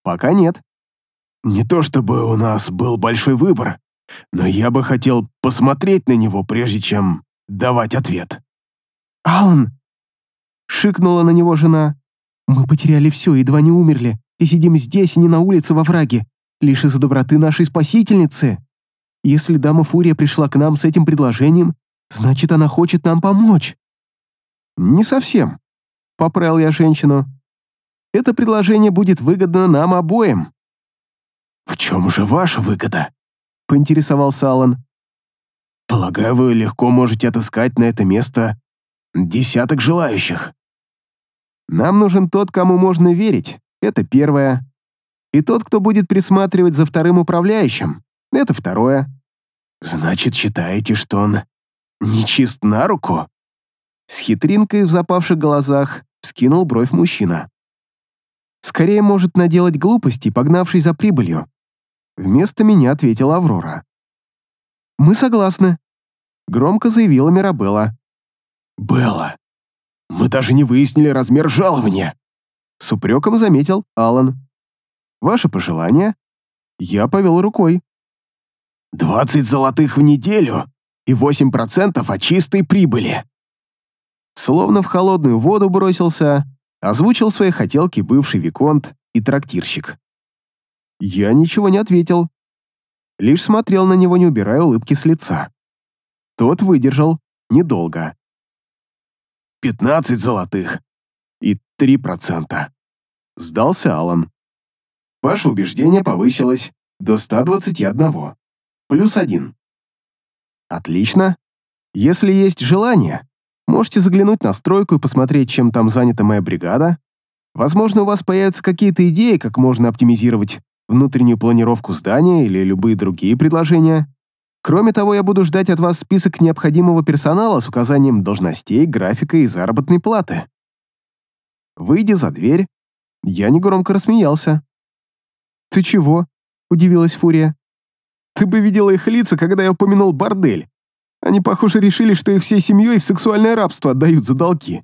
«Пока нет». «Не то чтобы у нас был большой выбор, но я бы хотел посмотреть на него, прежде чем давать ответ». «Алан!» — шикнула на него жена. «Мы потеряли все, едва не умерли и сидим здесь, а не на улице во враге, лишь из-за доброты нашей спасительницы. Если дама Фурия пришла к нам с этим предложением, значит, она хочет нам помочь». «Не совсем», — поправил я женщину. «Это предложение будет выгодно нам обоим». «В чем же ваша выгода?» — поинтересовался Алан. «Полагаю, вы легко можете отыскать на это место десяток желающих». «Нам нужен тот, кому можно верить, это первое. И тот, кто будет присматривать за вторым управляющим. Это второе. Значит, считаете, что он нечист на руку? С хитринкой в запавших глазах скинул бровь мужчина. Скорее может наделать глупости, погнавшись за прибылью. Вместо меня ответила Аврора. «Мы согласны», — громко заявила Мирабелла. «Белла, мы даже не выяснили размер жалования», с упреком заметил Алан. «Ваше пожелание?» Я повел рукой. «Двадцать золотых в неделю и восемь процентов от чистой прибыли!» Словно в холодную воду бросился, озвучил свои хотелки бывший виконт и трактирщик. Я ничего не ответил, лишь смотрел на него, не убирая улыбки с лица. Тот выдержал недолго. «Пятнадцать золотых и три процента. Сдался Алан. Ваше убеждение повысилось до 121. Плюс один. Отлично. Если есть желание, можете заглянуть на стройку и посмотреть, чем там занята моя бригада. Возможно, у вас появятся какие-то идеи, как можно оптимизировать внутреннюю планировку здания или любые другие предложения. Кроме того, я буду ждать от вас список необходимого персонала с указанием должностей, графика и заработной платы. Выйдя за дверь, я негромко рассмеялся. «Ты чего?» — удивилась Фурия. «Ты бы видела их лица, когда я упомянул бордель. Они, похоже, решили, что их всей семьей в сексуальное рабство отдают за долги.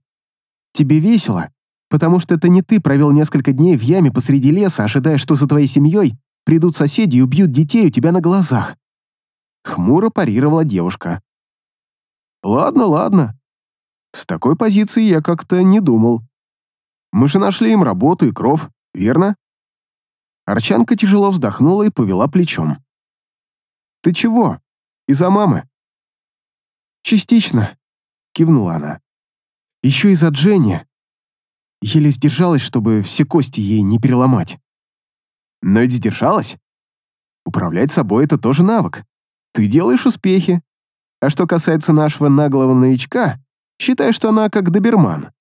Тебе весело, потому что это не ты провел несколько дней в яме посреди леса, ожидая, что за твоей семьей придут соседи и убьют детей у тебя на глазах. Хмуро парировала девушка. Ладно, ладно. С такой позиции я как-то не думал. Мы же нашли им работу и кров, верно? Арчанка тяжело вздохнула и повела плечом. «Ты чего? Из-за мамы?» «Частично», — кивнула она. «Еще из-за Дженни. Еле сдержалась, чтобы все кости ей не переломать. Но ведь сдержалась. Управлять собой — это тоже навык. Ты делаешь успехи. А что касается нашего наглого новичка, считай, что она как доберман.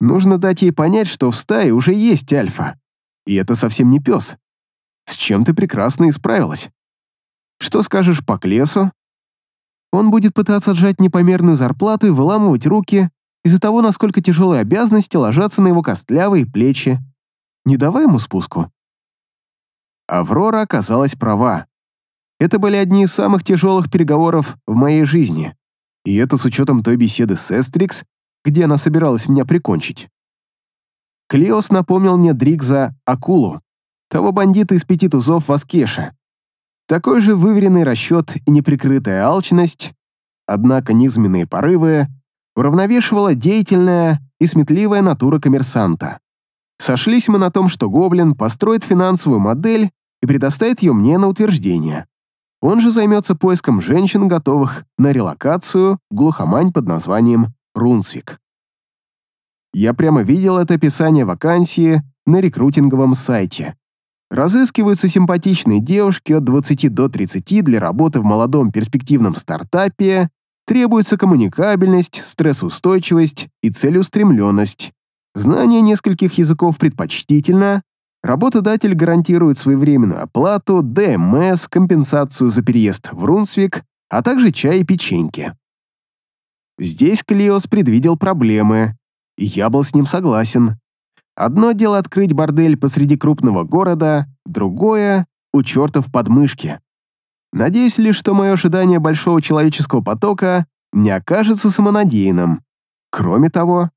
Нужно дать ей понять, что в стае уже есть альфа. И это совсем не пес. С чем ты прекрасно исправилась. Что скажешь по Клесу? Он будет пытаться отжать непомерную зарплату и выламывать руки, из-за того, насколько тяжелые обязанности ложатся на его костлявые плечи. Не давай ему спуску. Аврора оказалась права. Это были одни из самых тяжелых переговоров в моей жизни. И это с учетом той беседы с Эстрикс, где она собиралась меня прикончить. Клеос напомнил мне Дригза Акулу, того бандита из пяти тузов Васкеша. Такой же выверенный расчет и неприкрытая алчность, однако низменные порывы уравновешивала деятельная и сметливая натура коммерсанта. Сошлись мы на том, что Гоблин построит финансовую модель и предоставит ее мне на утверждение. Он же займется поиском женщин, готовых на релокацию в глухомань под названием Рунсвик. Я прямо видел это описание вакансии на рекрутинговом сайте. Разыскиваются симпатичные девушки от 20 до 30 для работы в молодом перспективном стартапе Требуется коммуникабельность, стрессоустойчивость и целеустремленность. Знание нескольких языков предпочтительно. Работодатель гарантирует своевременную оплату, ДМС, компенсацию за переезд в Рунсвик, а также чай и печеньки. Здесь Клиос предвидел проблемы, и я был с ним согласен. Одно дело открыть бордель посреди крупного города, другое — у черта в подмышке. Надеюсь лишь, что мое ожидание большого человеческого потока не окажется самонадеянным. Кроме того,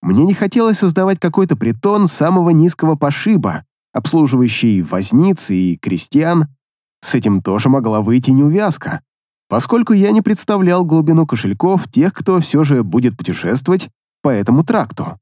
мне не хотелось создавать какой-то притон самого низкого пошиба, обслуживающий возниц и крестьян. С этим тоже могла выйти неувязка, поскольку я не представлял глубину кошельков тех, кто все же будет путешествовать по этому тракту.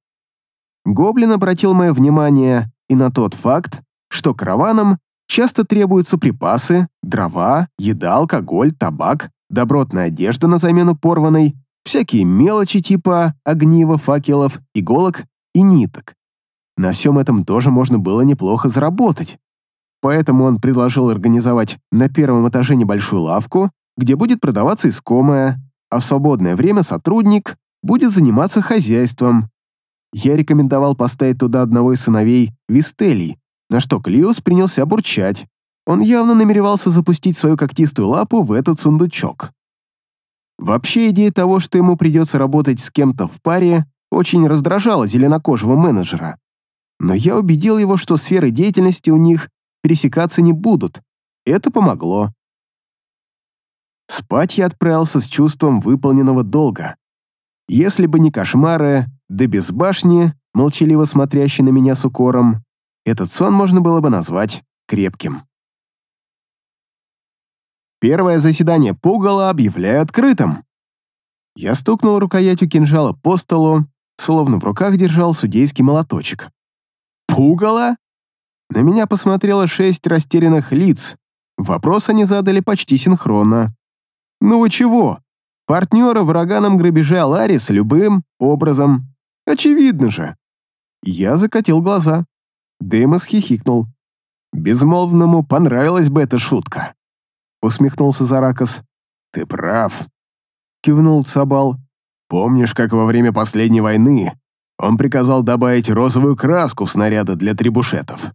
Гоблин обратил мое внимание и на тот факт, что караванам Часто требуются припасы, дрова, еда, алкоголь, табак, добротная одежда на замену порванной, всякие мелочи типа огнива, факелов, иголок и ниток. На всем этом тоже можно было неплохо заработать. Поэтому он предложил организовать на первом этаже небольшую лавку, где будет продаваться искомое, а в свободное время сотрудник будет заниматься хозяйством. Я рекомендовал поставить туда одного из сыновей Вистелий, на что Клиус принялся бурчать. Он явно намеревался запустить свою когтистую лапу в этот сундучок. Вообще идея того, что ему придется работать с кем-то в паре, очень раздражала зеленокожего менеджера. Но я убедил его, что сферы деятельности у них пересекаться не будут. Это помогло. Спать я отправился с чувством выполненного долга. Если бы не кошмары, да без башни, молчаливо смотрящей на меня с укором, этот сон можно было бы назвать крепким. Первое заседание пугала объявляю открытым. Я стукнул рукоятью кинжала по столу, словно в руках держал судейский молоточек. «Пугало?» На меня посмотрело шесть растерянных лиц. Вопрос они задали почти синхронно. «Ну вы чего? Партнера в роганом грабеже Аларис любым образом. Очевидно же». Я закатил глаза. Деймос хихикнул. «Безмолвному понравилась бы эта шутка», — усмехнулся Заракас. «Ты прав», — кивнул Цабал. «Помнишь, как во время последней войны Он приказал добавить розовую краску в снаряды для трибушетов.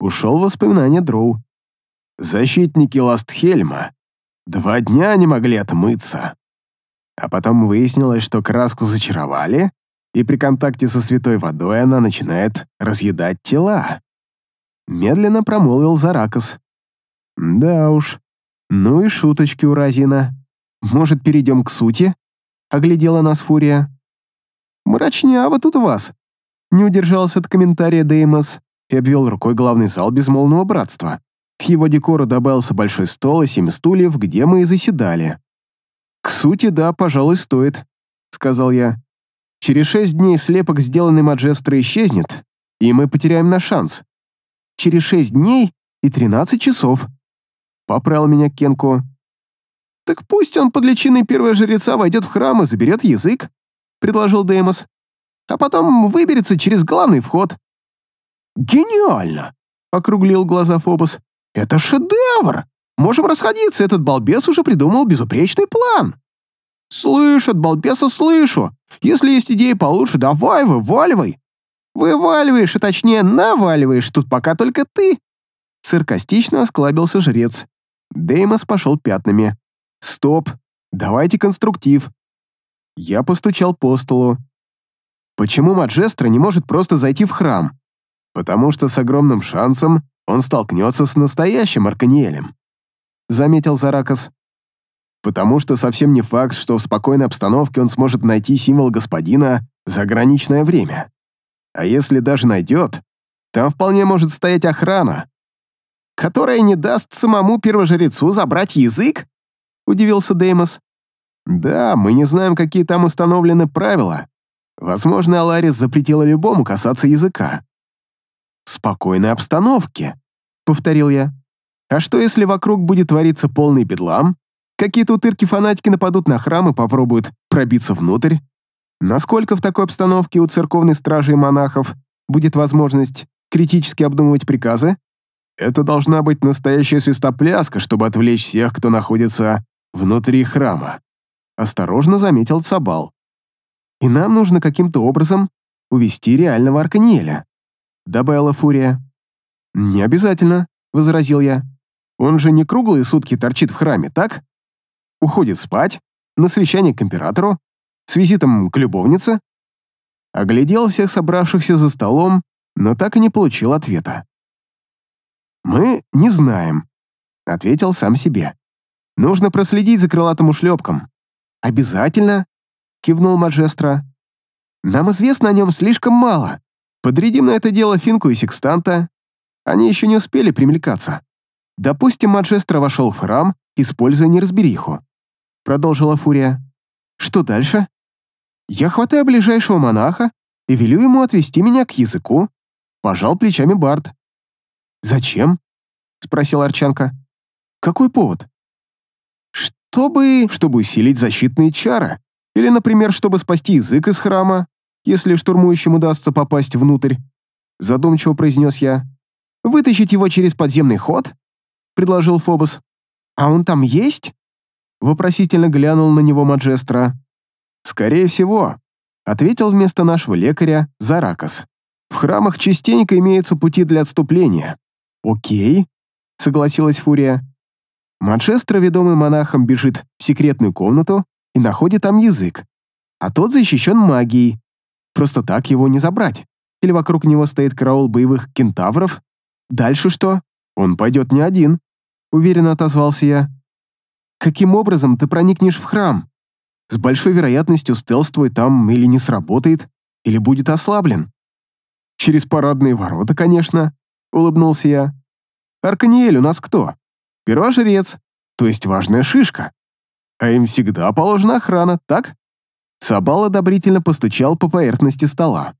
Ушел в воспоминания Дроу. Защитники Ластхельма два дня не могли отмыться. А потом выяснилось, что краску зачаровали, и при контакте со святой водой она начинает разъедать тела. Медленно промолвил Заракос. Да уж. Ну и шуточки у Разина. Может, перейдем к сути? Оглядела нас Фурия. Мрачняво тут у вас. Не удержался от комментария Деймос и обвел рукой главный зал безмолвного братства. К его декору добавился большой стол и семь стульев, где мы и заседали. «К сути, да, пожалуй, стоит», — сказал я. «Через шесть дней слепок, сделанный Маджестро, исчезнет, и мы потеряем наш шанс. Через шесть дней и тринадцать часов», — поправил меня Кенку. «Так пусть он под личиной первого жреца войдет в храм и заберет язык», — предложил Деймос. «А потом выберется через главный вход». «Гениально!» — округлил глаза Фобос. «Это шедевр! Можем расходиться, этот балбес уже придумал безупречный план». «Слышу, от балбеса слышу. Если есть идеи получше, давай, вываливай». «Вываливаешь, а точнее наваливаешь, тут пока только ты». Саркастично осклабился жрец. Деймос пошел пятнами. «Стоп, давайте конструктив». Я постучал по столу. Почему Маджестро не может просто зайти в храм? Потому что с огромным шансом он столкнется с настоящим Арканиелем. Заметил Заракас. Потому что совсем не факт, что в спокойной обстановке он сможет найти символ господина за ограниченное время. А если даже найдет, там вполне может стоять охрана, которая не даст самому первожрецу забрать язык? Удивился Деймос. Да, мы не знаем, какие там установлены правила. Возможно, Аларис запретила любому касаться языка спокойной обстановке», — повторил я. «А что, если вокруг будет твориться полный бедлам? Какие-то утырки-фанатики нападут на храм и попробуют пробиться внутрь? Насколько в такой обстановке у церковной стражи и монахов будет возможность критически обдумывать приказы? Это должна быть настоящая свистопляска, чтобы отвлечь всех, кто находится внутри храма», — осторожно заметил Цабал. «И нам нужно каким-то образом увести реального Арканиеля добавила Фурия. «Не обязательно», — возразил я. «Он же не круглые сутки торчит в храме, так? Уходит спать, на совещание к императору, с визитом к любовнице». Оглядел всех собравшихся за столом, но так и не получил ответа. «Мы не знаем», — ответил сам себе. «Нужно проследить за крылатым ушлепком». «Обязательно», — кивнул Маджестро. «Нам известно о нем слишком мало. Подрядим на это дело Финку и Секстанта. Они еще не успели примелькаться. Допустим, Маджестро вошел в храм, используя неразбериху. Продолжила Фурия. Что дальше? Я хватаю ближайшего монаха и велю ему отвести меня к языку. Пожал плечами Барт. «Зачем?» — спросил Арчанка. «Какой повод?» «Чтобы... чтобы усилить защитные чары. Или, например, чтобы спасти язык из храма если штурмующим удастся попасть внутрь», — задумчиво произнес я. «Вытащить его через подземный ход?» — предложил Фобос. «А он там есть?» — вопросительно глянул на него Маджестро. «Скорее всего», — ответил вместо нашего лекаря Заракас. «В храмах частенько имеются пути для отступления». «Окей», — согласилась Фурия. Манчестро, ведомый монахом, бежит в секретную комнату и находит там язык, а тот защищен магией, Просто так его не забрать. Или вокруг него стоит караул боевых кентавров? Дальше что? Он пойдет не один, уверенно отозвался я. Каким образом ты проникнешь в храм? С большой вероятностью стелс твой там или не сработает, или будет ослаблен. Через парадные ворота, конечно, улыбнулся я. Арканиэль у нас кто? Первожрец, то есть важная шишка. А им всегда положена охрана, так? Сабал одобрительно постучал по поверхности стола.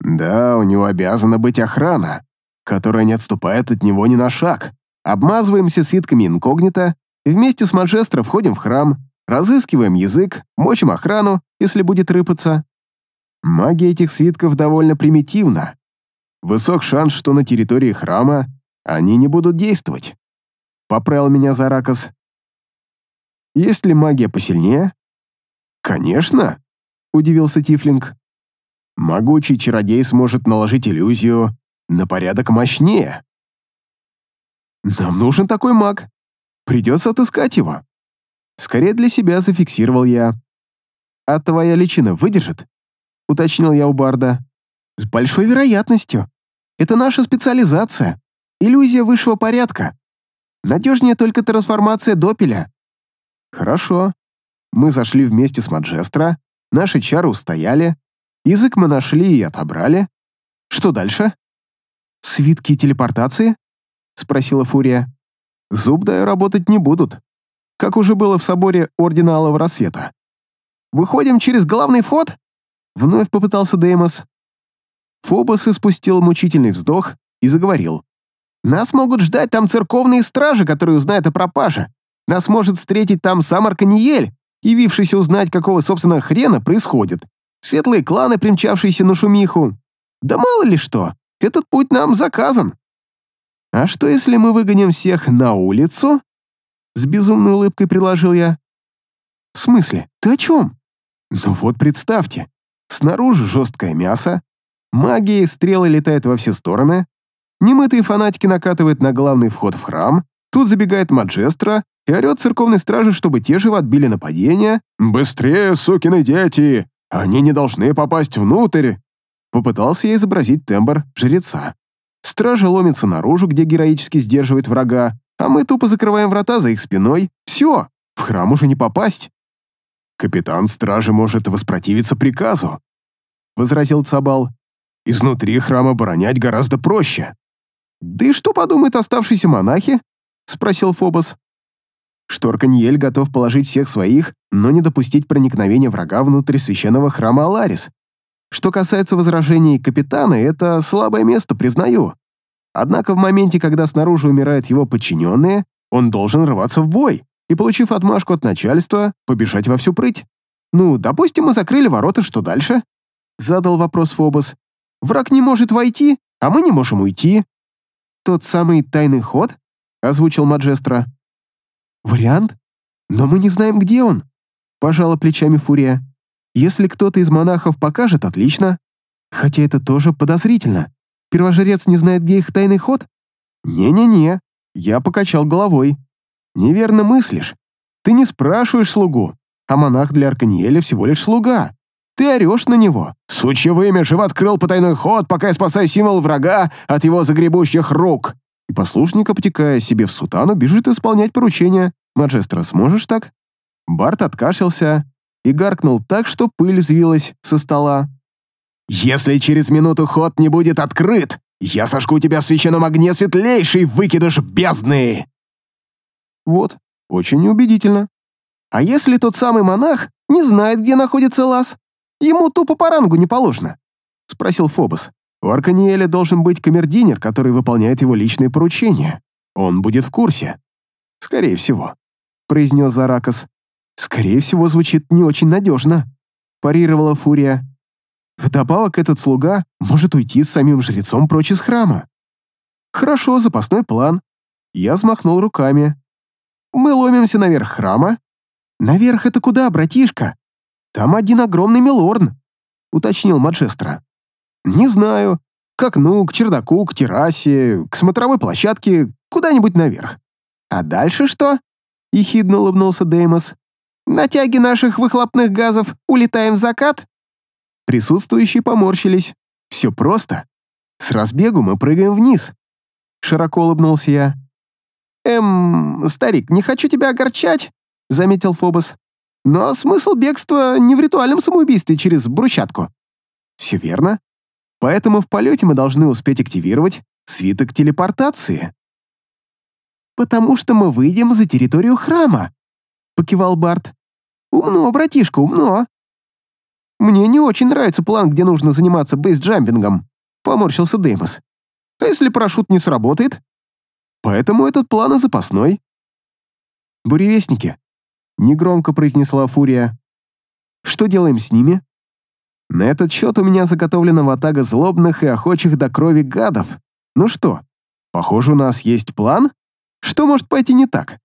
«Да, у него обязана быть охрана, которая не отступает от него ни на шаг. Обмазываемся свитками инкогнито, вместе с Маджестро входим в храм, разыскиваем язык, мочим охрану, если будет рыпаться. Магия этих свитков довольно примитивна. Высок шанс, что на территории храма они не будут действовать. Поправил меня Заракас. Есть ли магия посильнее? «Конечно», — удивился Тифлинг. Могучий чародей сможет наложить иллюзию на порядок мощнее. Нам нужен такой маг. Придется отыскать его. Скорее для себя зафиксировал я. А твоя личина выдержит? Уточнил я у Барда. С большой вероятностью. Это наша специализация. Иллюзия высшего порядка. Надежнее только трансформация допеля. Хорошо. Мы зашли вместе с Маджестро, наши чары устояли, язык мы нашли и отобрали. Что дальше? Свитки телепортации? Спросила Фурия. Зуб даю работать не будут. Как уже было в соборе Ордена Алого Рассвета. Выходим через главный вход? Вновь попытался Деймос. Фобос испустил мучительный вздох и заговорил. «Нас могут ждать там церковные стражи, которые узнают о пропаже. Нас может встретить там сам Арканиель, явившийся узнать, какого, собственно, хрена происходит. Светлые кланы, примчавшиеся на шумиху. Да мало ли что, этот путь нам заказан». «А что, если мы выгоним всех на улицу?» С безумной улыбкой предложил я. «В смысле? Ты о чем?» «Ну вот представьте, снаружи жесткое мясо, магии, стрелы летают во все стороны, немытые фанатики накатывают на главный вход в храм, тут забегает Маджестра и орет церковной стражи, чтобы те же отбили нападение. «Быстрее, сукины дети! Они не должны попасть внутрь!» Попытался я изобразить тембр жреца. Стража ломится наружу, где героически сдерживает врага, а мы тупо закрываем врата за их спиной. Все, в храм уже не попасть. «Капитан стражи может воспротивиться приказу», — возразил Цабал. «Изнутри храма оборонять гораздо проще». «Да и что подумают оставшиеся монахи?» — спросил Фобос. Что Арканиель готов положить всех своих, но не допустить проникновения врага внутрь священного храма Аларис. Что касается возражений капитана, это слабое место, признаю. Однако в моменте, когда снаружи умирают его подчиненные, он должен рваться в бой и, получив отмашку от начальства, побежать во всю прыть. «Ну, допустим, мы закрыли ворота, что дальше?» Задал вопрос Фобос. «Враг не может войти, а мы не можем уйти». «Тот самый тайный ход?» Озвучил Маджестро. «Вариант? Но мы не знаем, где он», пожала плечами Фурия. «Если кто-то из монахов покажет, отлично. Хотя это тоже подозрительно. Первожрец не знает, где их тайный ход?» «Не-не-не», я покачал головой. Неверно мыслишь. Ты не спрашиваешь слугу, а монах для Арканиэля всего лишь слуга. Ты орешь на него. Сучье вымя живо открыл потайной ход, пока я спасаю символ врага от его загребущих рук. И послушник, обтекая себе в сутану, бежит исполнять поручение. Маджестро, сможешь так? Барт откашлялся и гаркнул так, что пыль взвилась со стола. «Если через минуту ход не будет открыт, я сожгу тебя в священном огне светлейший выкидыш бездны!» Вот, очень убедительно. А если тот самый монах не знает, где находится лаз? Ему тупо по рангу не положено? Спросил Фобос. У Арканиэля должен быть камердинер, который выполняет его личные поручения. Он будет в курсе. Скорее всего, произнес Заракас. Скорее всего, звучит не очень надежно, парировала Фурия. Вдобавок, этот слуга может уйти с самим жрецом прочь из храма. Хорошо, запасной план. Я взмахнул руками. Мы ломимся наверх храма. Наверх это куда, братишка? Там один огромный милорн, уточнил Маджестро. Не знаю. К окну, к чердаку, к террасе, к смотровой площадке, куда-нибудь наверх. А дальше что? Ехидно улыбнулся Деймос. На тяге наших выхлопных газов улетаем в закат? Присутствующие поморщились. Все просто. С разбегу мы прыгаем вниз. Широко улыбнулся я. «Эм, старик, не хочу тебя огорчать», — заметил Фобос. «Но смысл бегства не в ритуальном самоубийстве через брусчатку». «Все верно. Поэтому в полете мы должны успеть активировать свиток телепортации». «Потому что мы выйдем за территорию храма», — покивал Барт. «Умно, братишка, умно». «Мне не очень нравится план, где нужно заниматься бейсджампингом», — поморщился Деймос. «А если парашют не сработает?» Поэтому этот план и запасной. «Буревестники», — негромко произнесла Фурия. «Что делаем с ними?» «На этот счет у меня заготовлена ватага злобных и охочих до крови гадов. Ну что, похоже, у нас есть план? Что может пойти не так?»